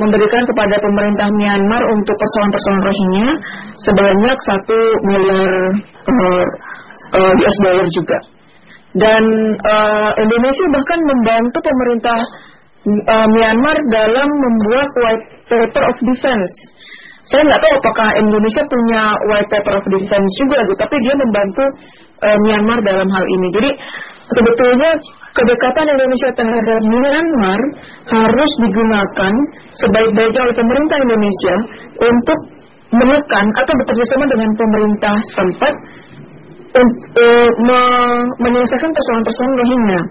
C: memberikan kepada pemerintah Myanmar untuk persoalan-persoalan Rohingya sebanyak satu miliar uh, uh, US dollar juga. Dan uh, Indonesia bahkan membantu pemerintah uh, Myanmar dalam membuat white paper of defense. Saya nggak tahu apakah Indonesia punya white paper of defense juga, gitu, tapi dia membantu uh, Myanmar dalam hal ini. Jadi sebetulnya kedekatan Indonesia terhadap Myanmar harus digunakan sebaik-baiknya oleh pemerintah Indonesia untuk menekan atau bekerjasama dengan pemerintah setempat untuk me menyelesaikan persoalan-persoalan Rohingya.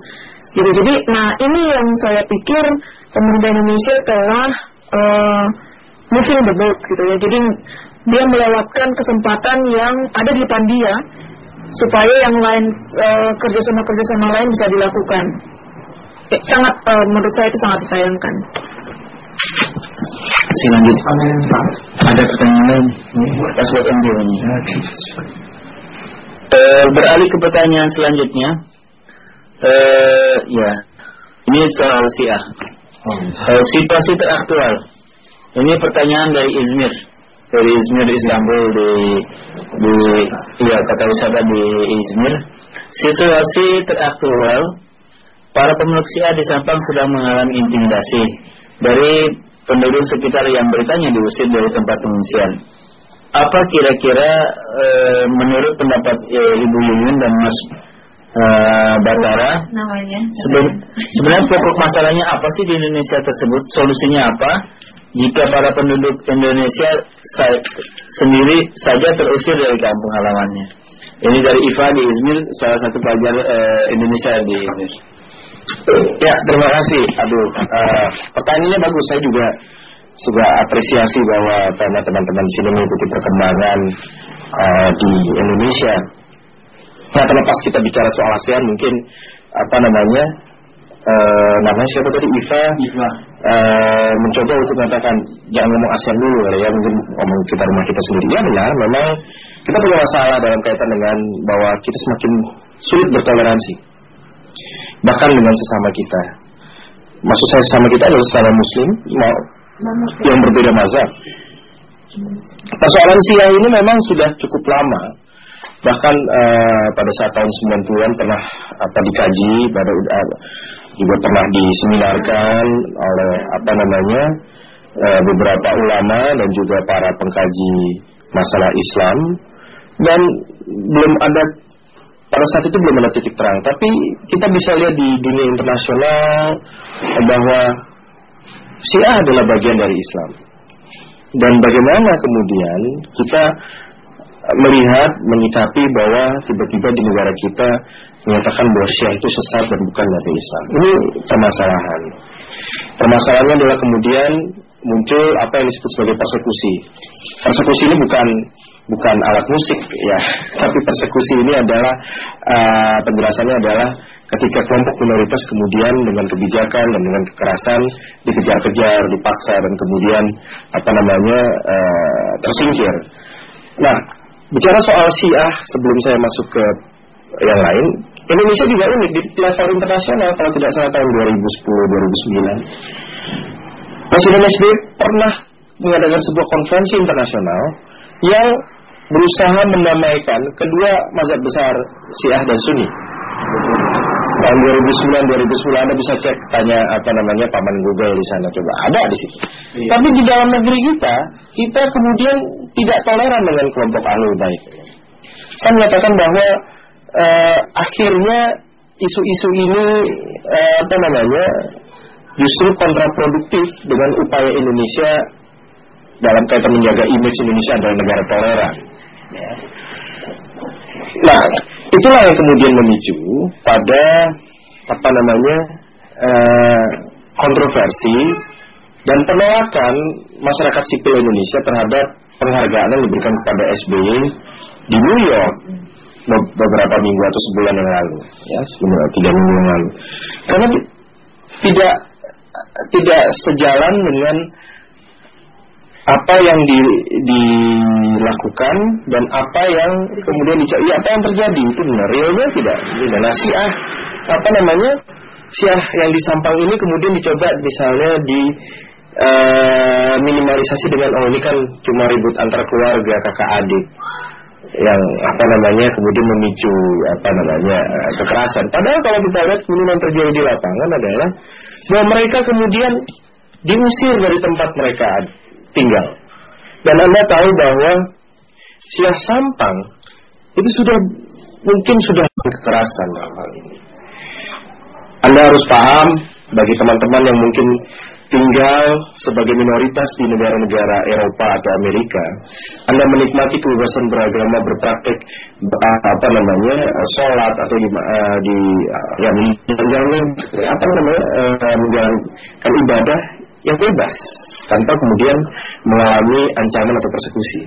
C: Gitu. Jadi, nah ini yang saya pikir pemerintah Indonesia telah uh, the boat gitu ya. Jadi dia melewatkan kesempatan yang ada di depan dia supaya yang lain uh, kerjasama-kerjasama lain bisa dilakukan. Eh, sangat uh, menurut saya itu sangat disayangkan.
B: Silanjut. Ada pertanyaan lain? Password MBO ini. Uh, beralih ke pertanyaan selanjutnya. Uh, ya, ini soal Syiah. Uh, situasi teraktual. Ini pertanyaan dari Izmir. Dari Izmir Istanbul di di ya kata wisata di Izmir. Situasi teraktual para pemeluk Syiah di Sampang sedang mengalami intimidasi dari penduduk sekitar yang bertanya diusir dari tempat pengungsian. Apa kira-kira e, menurut pendapat e, Ibu Yuyun dan Mas e, Batara
C: namanya
B: sebenarnya pokok masalahnya apa sih di Indonesia tersebut solusinya apa jika para penduduk Indonesia sa sendiri saja terusir dari kampung halamannya. Ini dari Iva di Izmir, salah satu pelajar uh, Indonesia di Izmir.
D: Ya, terima kasih. Aduh, uh, pertanyaannya bagus. Saya juga juga apresiasi bahwa teman-teman sini mengikuti perkembangan uh, di Indonesia. Nah, terlepas kita bicara soal ASEAN, mungkin apa namanya uh, namanya siapa tadi? Iva, Iva. Uh, mencoba untuk mengatakan jangan ngomong ASEAN dulu ya mungkin ngomong kita rumah kita sendiri. Ya benar memang kita punya masalah dalam kaitan dengan bahwa kita semakin sulit bertoleransi bahkan dengan sesama kita. Maksud saya sesama kita adalah sesama muslim mau yang berbeda mazhab. Persoalan Syiah ini memang sudah cukup lama bahkan uh, pada saat tahun 90-an pernah apa dikaji pada uh, juga pernah diseminarkan oleh apa namanya uh, beberapa ulama dan juga para pengkaji masalah Islam. Dan belum ada pada saat itu belum ada titik terang. Tapi kita bisa lihat di dunia internasional bahwa Syiah adalah bagian dari Islam. Dan bagaimana kemudian kita melihat, menyikapi bahwa tiba-tiba di negara kita menyatakan bahwa Syiah itu sesat dan bukan dari Islam. Ini permasalahan. Permasalahannya adalah kemudian muncul apa yang disebut sebagai persekusi. Persekusi ini bukan bukan alat musik ya, tapi persekusi ini adalah uh, penjelasannya adalah ketika kelompok minoritas kemudian dengan kebijakan dan dengan kekerasan dikejar-kejar, dipaksa dan kemudian apa namanya uh, tersingkir. Nah, Bicara soal Syiah sebelum saya masuk ke yang lain, Indonesia juga unik di level internasional kalau tidak salah tahun 2010-2009. Presiden SBY pernah mengadakan sebuah konferensi internasional yang berusaha mendamaikan kedua mazhab besar Syiah dan Sunni tahun 2009 2010 Anda bisa cek tanya apa namanya paman Google di sana coba ada di situ. Iya. Tapi di dalam negeri kita kita kemudian tidak toleran dengan kelompok ahlul baik. Saya menyatakan bahwa uh, akhirnya isu-isu ini uh, apa namanya justru kontraproduktif dengan upaya Indonesia dalam kaitan menjaga image Indonesia adalah negara toleran. Nah, itulah yang kemudian memicu pada apa namanya eh, kontroversi dan penolakan masyarakat sipil Indonesia terhadap penghargaan yang diberikan kepada SBY di New York beberapa minggu atau sebulan yang lalu, ya sebulan tiga minggu yang lalu, karena tidak tidak sejalan dengan apa yang di, dilakukan dan apa yang kemudian dicari ya, apa yang terjadi itu benar. Realnya tidak tidak. Nah ah apa namanya? Siah yang di Sampang ini kemudian dicoba misalnya di uh, minimalisasi dengan oh ini kan cuma ribut antar keluarga kakak adik yang apa namanya kemudian memicu apa namanya uh, kekerasan. Padahal kalau kita lihat kemudian terjadi di lapangan adalah bahwa mereka kemudian diusir dari tempat mereka tinggal. Dan anda tahu bahwa Siah Sampang itu sudah mungkin sudah kekerasan dalam hal ini. Anda harus paham bagi teman-teman yang mungkin tinggal sebagai minoritas di negara-negara Eropa atau Amerika, Anda menikmati kebebasan beragama berpraktek apa namanya sholat atau di, uh, di uh, ya menjalankan apa namanya menjalankan ibadah yang bebas tanpa kemudian mengalami ancaman atau persekusi.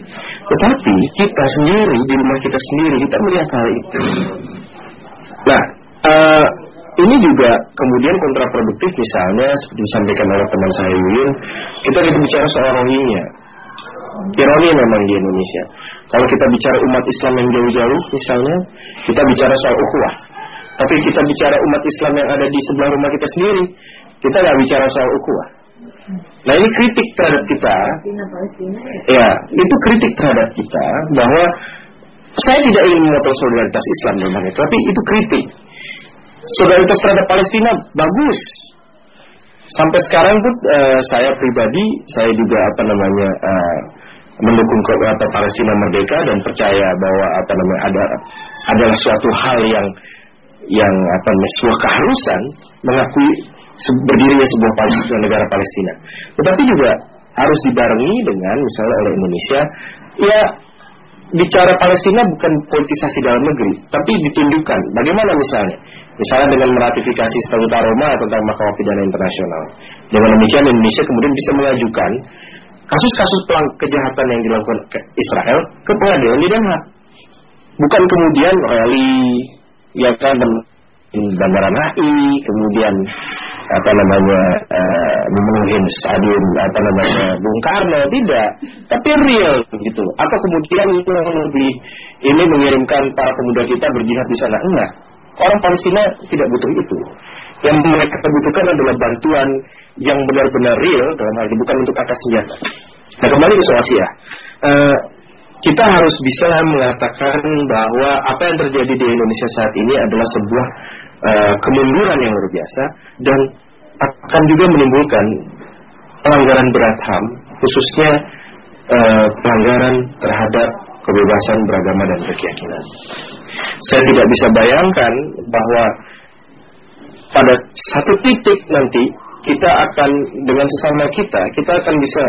D: Tetapi kita sendiri di rumah kita sendiri kita melihat hal itu. Nah, uh, ini juga kemudian kontraproduktif misalnya seperti disampaikan oleh teman saya Yuyun, kita kita bicara soal Rohingya. Ironi memang di Indonesia. Kalau kita bicara umat Islam yang jauh-jauh misalnya, kita bicara soal ukhuwah. Tapi kita bicara umat Islam yang ada di sebelah rumah kita sendiri, kita nggak bicara soal ukhuwah. Nah ini kritik terhadap kita. Ya, itu kritik terhadap kita bahwa saya tidak ingin memotong solidaritas Islam memang itu, tapi itu kritik solidaritas terhadap Palestina bagus. Sampai sekarang pun uh, saya pribadi saya juga apa namanya uh, mendukung apa Palestina merdeka dan percaya bahwa apa namanya ada adalah suatu hal yang yang apa namanya sebuah keharusan mengakui berdirinya sebuah Palestina, negara Palestina. Tetapi juga harus dibarengi dengan misalnya oleh Indonesia ya bicara Palestina bukan politisasi dalam negeri, tapi ditunjukkan bagaimana misalnya Misalnya dengan meratifikasi Statut Roma tentang Mahkamah Pidana Internasional. Dengan demikian Indonesia kemudian bisa mengajukan kasus-kasus kejahatan yang dilakukan ke Israel ke pengadilan di Den Haag. Bukan kemudian rally ya kan Bandara NAI, kemudian apa namanya uh, memenuhi apa namanya Bung Karno tidak, tapi real gitu. Atau kemudian itu lebih ini mengirimkan para pemuda kita berjihad di sana enggak Orang Palestina tidak butuh itu. Yang mereka butuhkan adalah bantuan yang benar-benar real dalam hal bukan untuk atas senjata. Nah kembali ke soal Asia. Uh, kita harus bisa mengatakan bahwa apa yang terjadi di Indonesia saat ini adalah sebuah uh, kemunduran yang luar biasa dan akan juga menimbulkan pelanggaran berat HAM khususnya uh, pelanggaran terhadap kebebasan beragama dan berkeyakinan. Saya tidak bisa bayangkan bahwa pada satu titik nanti kita akan dengan sesama kita, kita akan bisa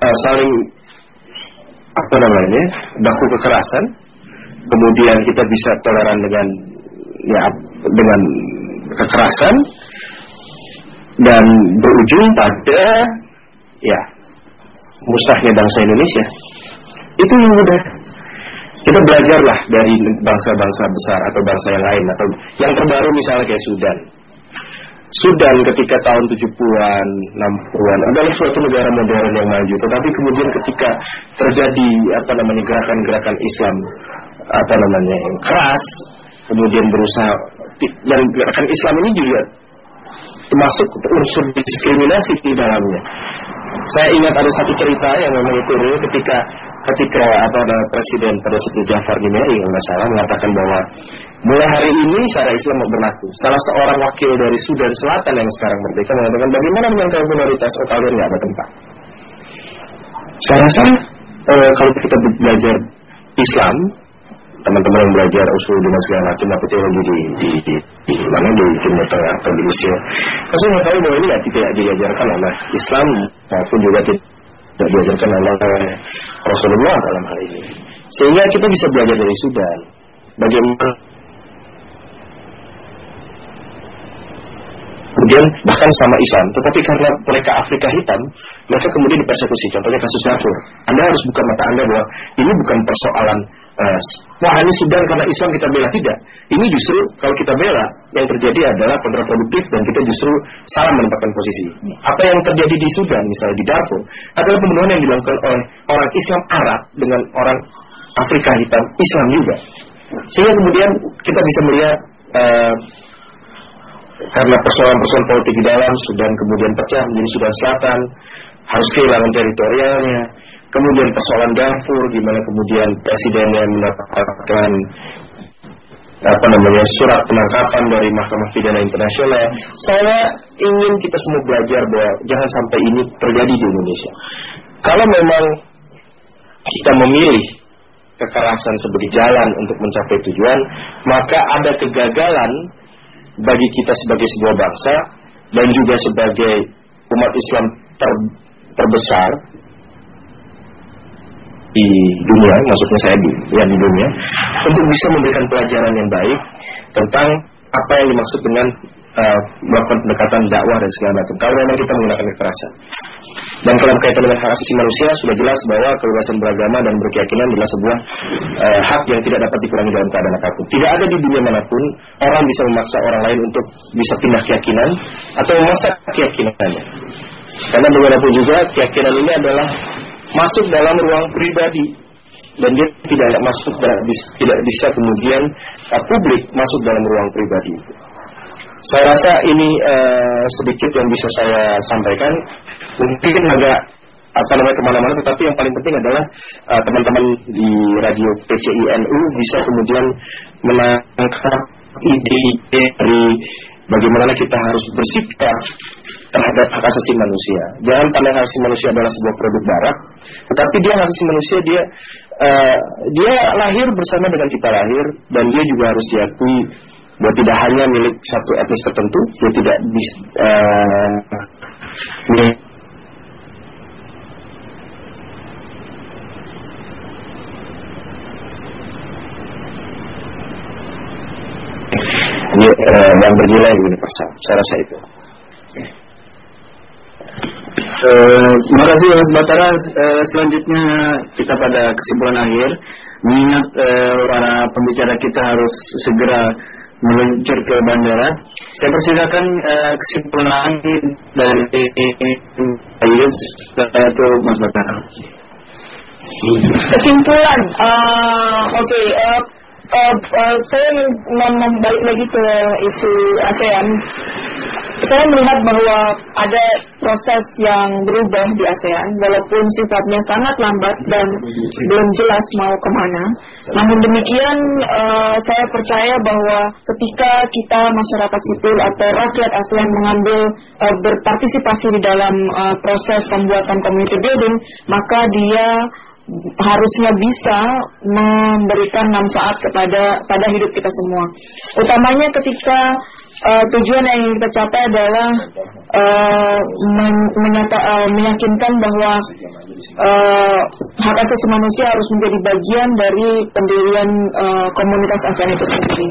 D: uh, saling apa namanya baku kekerasan, kemudian kita bisa toleran dengan ya dengan kekerasan dan berujung pada ya musnahnya bangsa Indonesia. Itu yang mudah kita belajarlah dari bangsa-bangsa besar atau bangsa yang lain atau yang terbaru misalnya kayak Sudan. Sudan ketika tahun 70-an, 60-an adalah suatu negara modern yang maju, tetapi kemudian ketika terjadi apa namanya gerakan-gerakan Islam apa namanya yang keras, kemudian berusaha dan gerakan Islam ini juga termasuk unsur diskriminasi di dalamnya. Saya ingat ada satu cerita yang memang itu ketika ketika apa presiden pada situ Jafar Nimeri nggak salah mengatakan bahwa mulai hari ini syariat Islam berlaku. Salah seorang wakil dari Sudan Selatan yang sekarang merdeka mengatakan bagaimana menyangkal minoritas oh kalian nggak ada tempat. Saya rasa eh, kalau kita belajar Islam teman-teman yang belajar usul dan segala macam atau teologi di, di, di, mana di Timur Tengah atau di Mesir, pasti mengetahui bahwa ini tidak diajarkan oleh Islam maupun juga tidak diajarkan oleh Rasulullah dalam hal ini. Sehingga kita bisa belajar dari Sudan. Bagaimana kemudian bahkan sama Islam, tetapi karena mereka Afrika hitam, mereka kemudian dipersekusi. Contohnya kasus Darfur. Anda harus buka mata Anda bahwa ini bukan persoalan uh, wah ini Sudan karena Islam kita bela tidak. Ini justru kalau kita bela yang terjadi adalah kontraproduktif dan kita justru salah menempatkan posisi. Apa yang terjadi di Sudan misalnya di Darfur adalah pembunuhan yang dilakukan oleh orang Islam Arab dengan orang Afrika hitam Islam juga. Sehingga kemudian kita bisa melihat uh, karena persoalan-persoalan politik di dalam Sudan kemudian pecah menjadi Sudan Selatan harus kehilangan teritorialnya kemudian persoalan Darfur gimana kemudian presidennya mendapatkan apa namanya surat penangkapan dari Mahkamah Pidana Internasional. Saya ingin kita semua belajar bahwa jangan sampai ini terjadi di Indonesia. Kalau memang kita memilih kekerasan sebagai jalan untuk mencapai tujuan, maka ada kegagalan bagi kita sebagai sebuah bangsa dan juga sebagai umat Islam ter, terbesar di dunia, maksudnya saya di, ya di dunia, untuk bisa memberikan pelajaran yang baik tentang apa yang dimaksud dengan uh, melakukan pendekatan dakwah dan segala macam. Kalau memang kita menggunakan kekerasan. Dan kalau berkaitan dengan hak asasi manusia sudah jelas bahwa kebebasan beragama dan berkeyakinan adalah sebuah uh, hak yang tidak dapat dikurangi dalam keadaan apa pun. Tidak ada di dunia mana pun orang bisa memaksa orang lain untuk bisa pindah keyakinan atau memaksa keyakinannya. Karena bagaimanapun juga keyakinan ini adalah masuk dalam ruang pribadi dan dia tidak masuk tidak bisa kemudian uh, publik masuk dalam ruang pribadi itu. Saya rasa ini uh, sedikit yang bisa saya sampaikan. Mungkin agak apa namanya ke mana-mana, tetapi yang paling penting adalah uh, teman-teman di radio PCINU bisa kemudian menangkap ide dari bagaimana kita harus bersikap terhadap hak asasi manusia. Jangan pandang hak asasi manusia adalah sebuah produk barat, tetapi dia hak asasi manusia dia uh, dia lahir bersama dengan kita lahir dan dia juga harus diakui bahwa tidak hanya milik satu etnis tertentu, dia tidak uh, uh, yang bernilai universal. Saya rasa itu.
B: Uh, terima kasih Mas Batara. Uh, selanjutnya kita pada kesimpulan akhir. Mengingat uh, para pembicara kita harus segera meluncur ke bandara. Saya persilakan uh, kesimpulan dari Ayus itu Mas Batara.
C: Kesimpulan, uh, oke, okay, uh, uh, uh, saya membalik lagi ke isu ASEAN. Saya melihat bahwa ada proses yang berubah di ASEAN, walaupun sifatnya sangat lambat dan belum jelas mau ke mana. Namun demikian, uh, saya percaya bahwa ketika kita masyarakat sipil atau rakyat ASEAN mengambil uh, berpartisipasi di dalam uh, proses pembuatan community building, maka dia harusnya bisa memberikan manfaat kepada pada hidup kita semua. Utamanya ketika uh, tujuan yang ingin kita capai adalah uh, men menyata, uh, meyakinkan bahwa uh, hak asasi manusia harus menjadi bagian dari pendirian uh, komunitas ASEAN itu sendiri.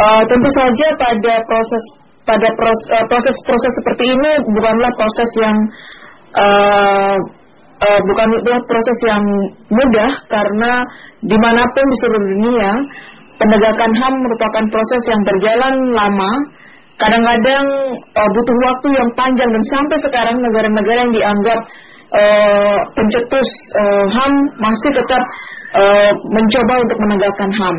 C: Uh, tentu saja pada proses pada proses, proses seperti ini bukanlah proses yang uh, uh, bukan proses yang mudah karena di mana pun di seluruh dunia penegakan HAM merupakan proses yang berjalan lama. Kadang-kadang uh, butuh waktu yang panjang dan sampai sekarang negara-negara yang dianggap uh, pencetus uh, HAM masih tetap uh, mencoba untuk menegakkan HAM.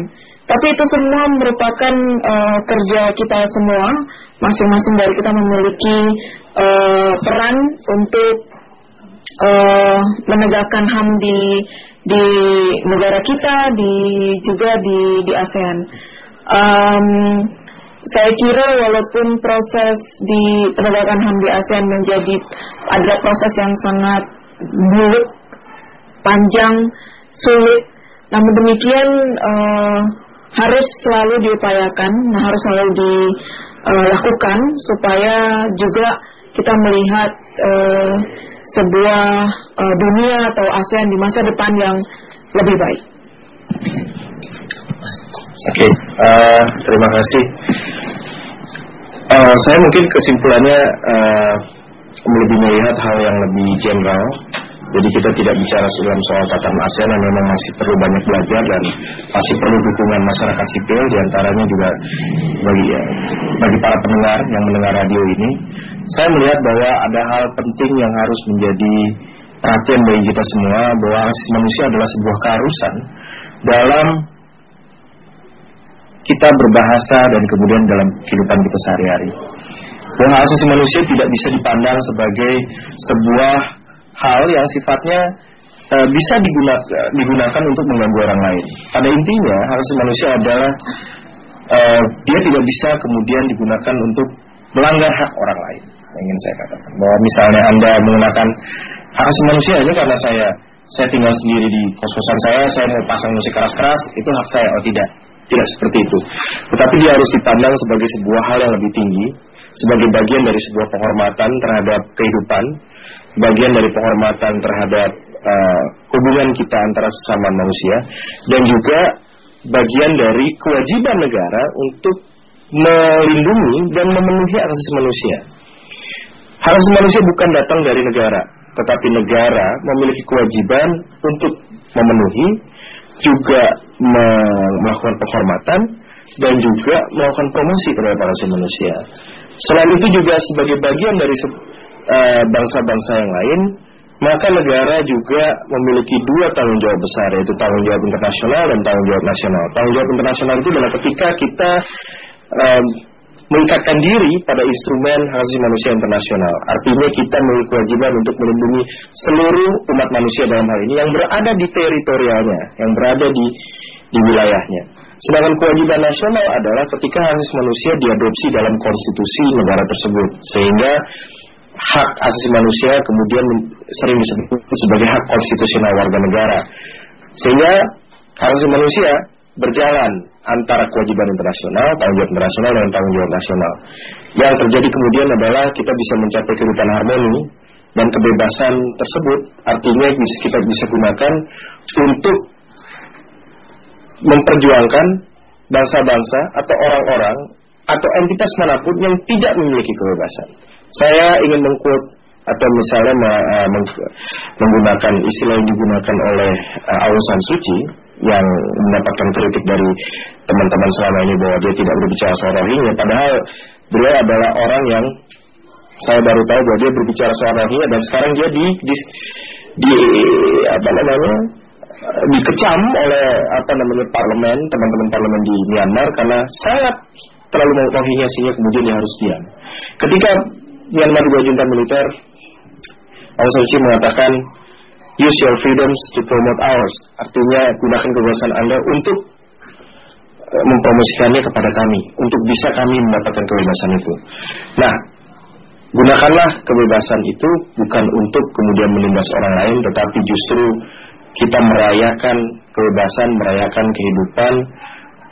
C: Tapi itu semua merupakan uh, kerja kita semua. Masing-masing dari kita memiliki uh, peran untuk uh, menegakkan HAM di di negara kita, di juga di di ASEAN. Um, saya kira walaupun proses di penegakan HAM di ASEAN menjadi ada proses yang sangat buruk, panjang, sulit, namun demikian uh, harus selalu diupayakan, nah harus selalu dilakukan supaya juga kita melihat uh, sebuah uh, dunia atau ASEAN di masa depan yang lebih baik.
D: Oke, okay, uh, eh, terima kasih. Uh, saya mungkin kesimpulannya uh, lebih melihat hal yang lebih general Jadi kita tidak bicara dalam soal tatanan ASEAN memang masih perlu banyak belajar dan masih perlu dukungan masyarakat sipil di antaranya juga bagi ya, bagi para pendengar yang mendengar radio ini. Saya melihat bahwa ada hal penting yang harus menjadi perhatian bagi kita semua bahwa manusia adalah sebuah keharusan dalam kita berbahasa dan kemudian dalam kehidupan kita sehari-hari. Bahwa asasi manusia tidak bisa dipandang sebagai sebuah hal yang sifatnya e, bisa digunakan, digunakan untuk mengganggu orang lain. Pada intinya, hak asasi manusia adalah e, dia tidak bisa kemudian digunakan untuk melanggar hak orang lain. Yang ingin saya katakan bahwa misalnya anda menggunakan hak asasi manusia ini karena saya saya tinggal sendiri di kos-kosan saya, saya mau pasang musik keras-keras, itu hak saya. Oh tidak, tidak seperti itu. Tetapi dia harus dipandang sebagai sebuah hal yang lebih tinggi, sebagai bagian dari sebuah penghormatan terhadap kehidupan, bagian dari penghormatan terhadap uh, hubungan kita antara sesama manusia, dan juga bagian dari kewajiban negara untuk melindungi dan memenuhi hak asasi manusia. Hak asasi manusia bukan datang dari negara, tetapi negara memiliki kewajiban untuk memenuhi juga melakukan penghormatan dan juga melakukan promosi terhadap hak asasi manusia. Selain itu juga sebagai bagian dari bangsa-bangsa uh, yang lain, maka negara juga memiliki dua tanggung jawab besar yaitu tanggung jawab internasional dan tanggung jawab nasional. Tanggung jawab internasional itu adalah ketika kita uh, mengikatkan diri pada instrumen hak asasi manusia internasional. Artinya kita memiliki kewajiban untuk melindungi seluruh umat manusia dalam hal ini yang berada di teritorialnya, yang berada di di wilayahnya. Sedangkan kewajiban nasional adalah ketika hak asasi manusia diadopsi dalam konstitusi negara tersebut, sehingga hak asasi manusia kemudian sering disebut sebagai hak konstitusional warga negara. Sehingga hak asasi manusia berjalan antara kewajiban internasional, tanggung jawab internasional dan tanggung jawab nasional. Yang terjadi kemudian adalah kita bisa mencapai kehidupan harmoni dan kebebasan tersebut artinya kita bisa gunakan untuk memperjuangkan bangsa-bangsa atau orang-orang atau entitas mana pun yang tidak memiliki kebebasan. Saya ingin mengkut atau misalnya eh, menggunakan istilah yang digunakan oleh uh, San Suu Kyi yang mendapatkan kritik dari teman-teman selama ini bahwa dia tidak berbicara soal Rohingya. Padahal beliau adalah orang yang saya baru tahu bahwa dia berbicara soal Rohingya dan sekarang dia di di, di apa namanya dikecam oleh apa namanya parlemen teman-teman parlemen di Myanmar karena sangat terlalu sehingga kemudian dia harus diam. Ketika Myanmar juga junta militer Aung San Suu Kyi mengatakan use your freedoms to promote ours. Artinya gunakan kebebasan Anda untuk uh, mempromosikannya kepada kami, untuk bisa kami mendapatkan kebebasan itu. Nah, gunakanlah kebebasan itu bukan untuk kemudian menindas orang lain, tetapi justru kita merayakan kebebasan, merayakan kehidupan,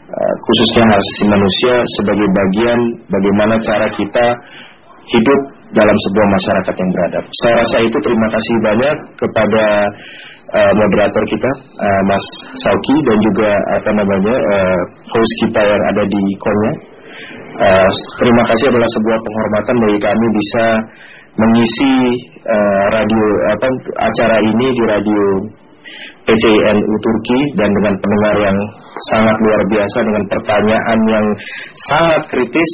D: uh, khususnya hak asasi manusia sebagai bagian bagaimana cara kita hidup dalam sebuah masyarakat yang beradab. Saya rasa itu terima kasih banyak kepada uh, moderator kita uh, Mas Sauki dan juga apa namanya uh, host kita yang ada di Konya. Uh, terima kasih adalah sebuah penghormatan bagi kami bisa mengisi uh, radio apa acara ini di radio PCNU Turki dan dengan pendengar yang sangat luar biasa dengan pertanyaan yang sangat kritis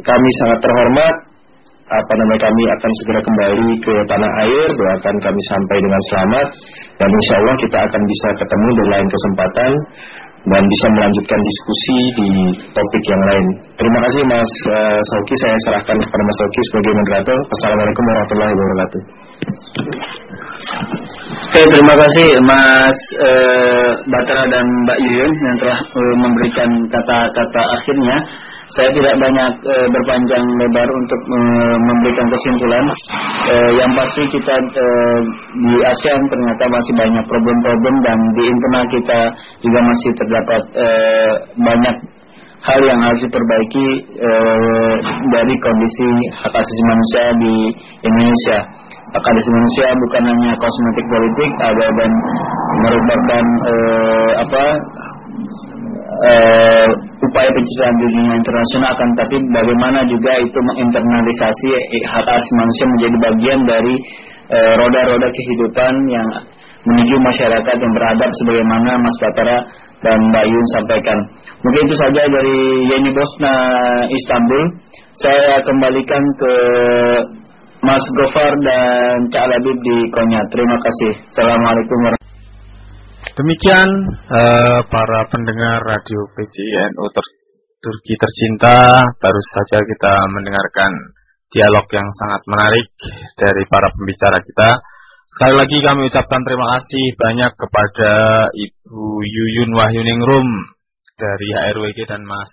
D: kami sangat terhormat apa namanya kami akan segera kembali ke tanah air doakan kami sampai dengan selamat dan insya Allah kita akan bisa ketemu di lain kesempatan dan bisa melanjutkan diskusi di topik yang lain. Terima kasih Mas uh, Sauki, saya serahkan kepada Mas Sauki sebagai moderator. Assalamualaikum warahmatullahi wabarakatuh.
B: Oke, terima kasih Mas uh, Batara dan Mbak Yuyun yang telah uh, memberikan kata-kata akhirnya saya tidak banyak e, berpanjang lebar untuk e, memberikan kesimpulan. E, yang pasti kita e, di ASEAN ternyata masih banyak problem-problem dan di internal kita juga masih terdapat e, banyak hal yang harus diperbaiki e, dari kondisi hak asasi manusia di Indonesia. Hak asasi manusia bukan hanya kosmetik politik, ada dan merupakan e, apa uh, upaya pencegahan dunia internasional akan tapi bagaimana juga itu menginternalisasi hak asasi manusia menjadi bagian dari eh, roda-roda kehidupan yang menuju masyarakat yang beradab sebagaimana Mas Batara dan Mbak Yun sampaikan. Mungkin itu saja dari Yeni Bosna Istanbul. Saya kembalikan ke Mas Gofar dan Cak Labib di Konya. Terima kasih. Assalamualaikum warahmatullahi
A: Demikian uh, para pendengar radio PJNU ter Turki tercinta, baru saja kita mendengarkan dialog yang sangat menarik dari para pembicara kita. Sekali lagi kami ucapkan terima kasih banyak kepada Ibu Yuyun Wahyuningrum dari HRWG dan Mas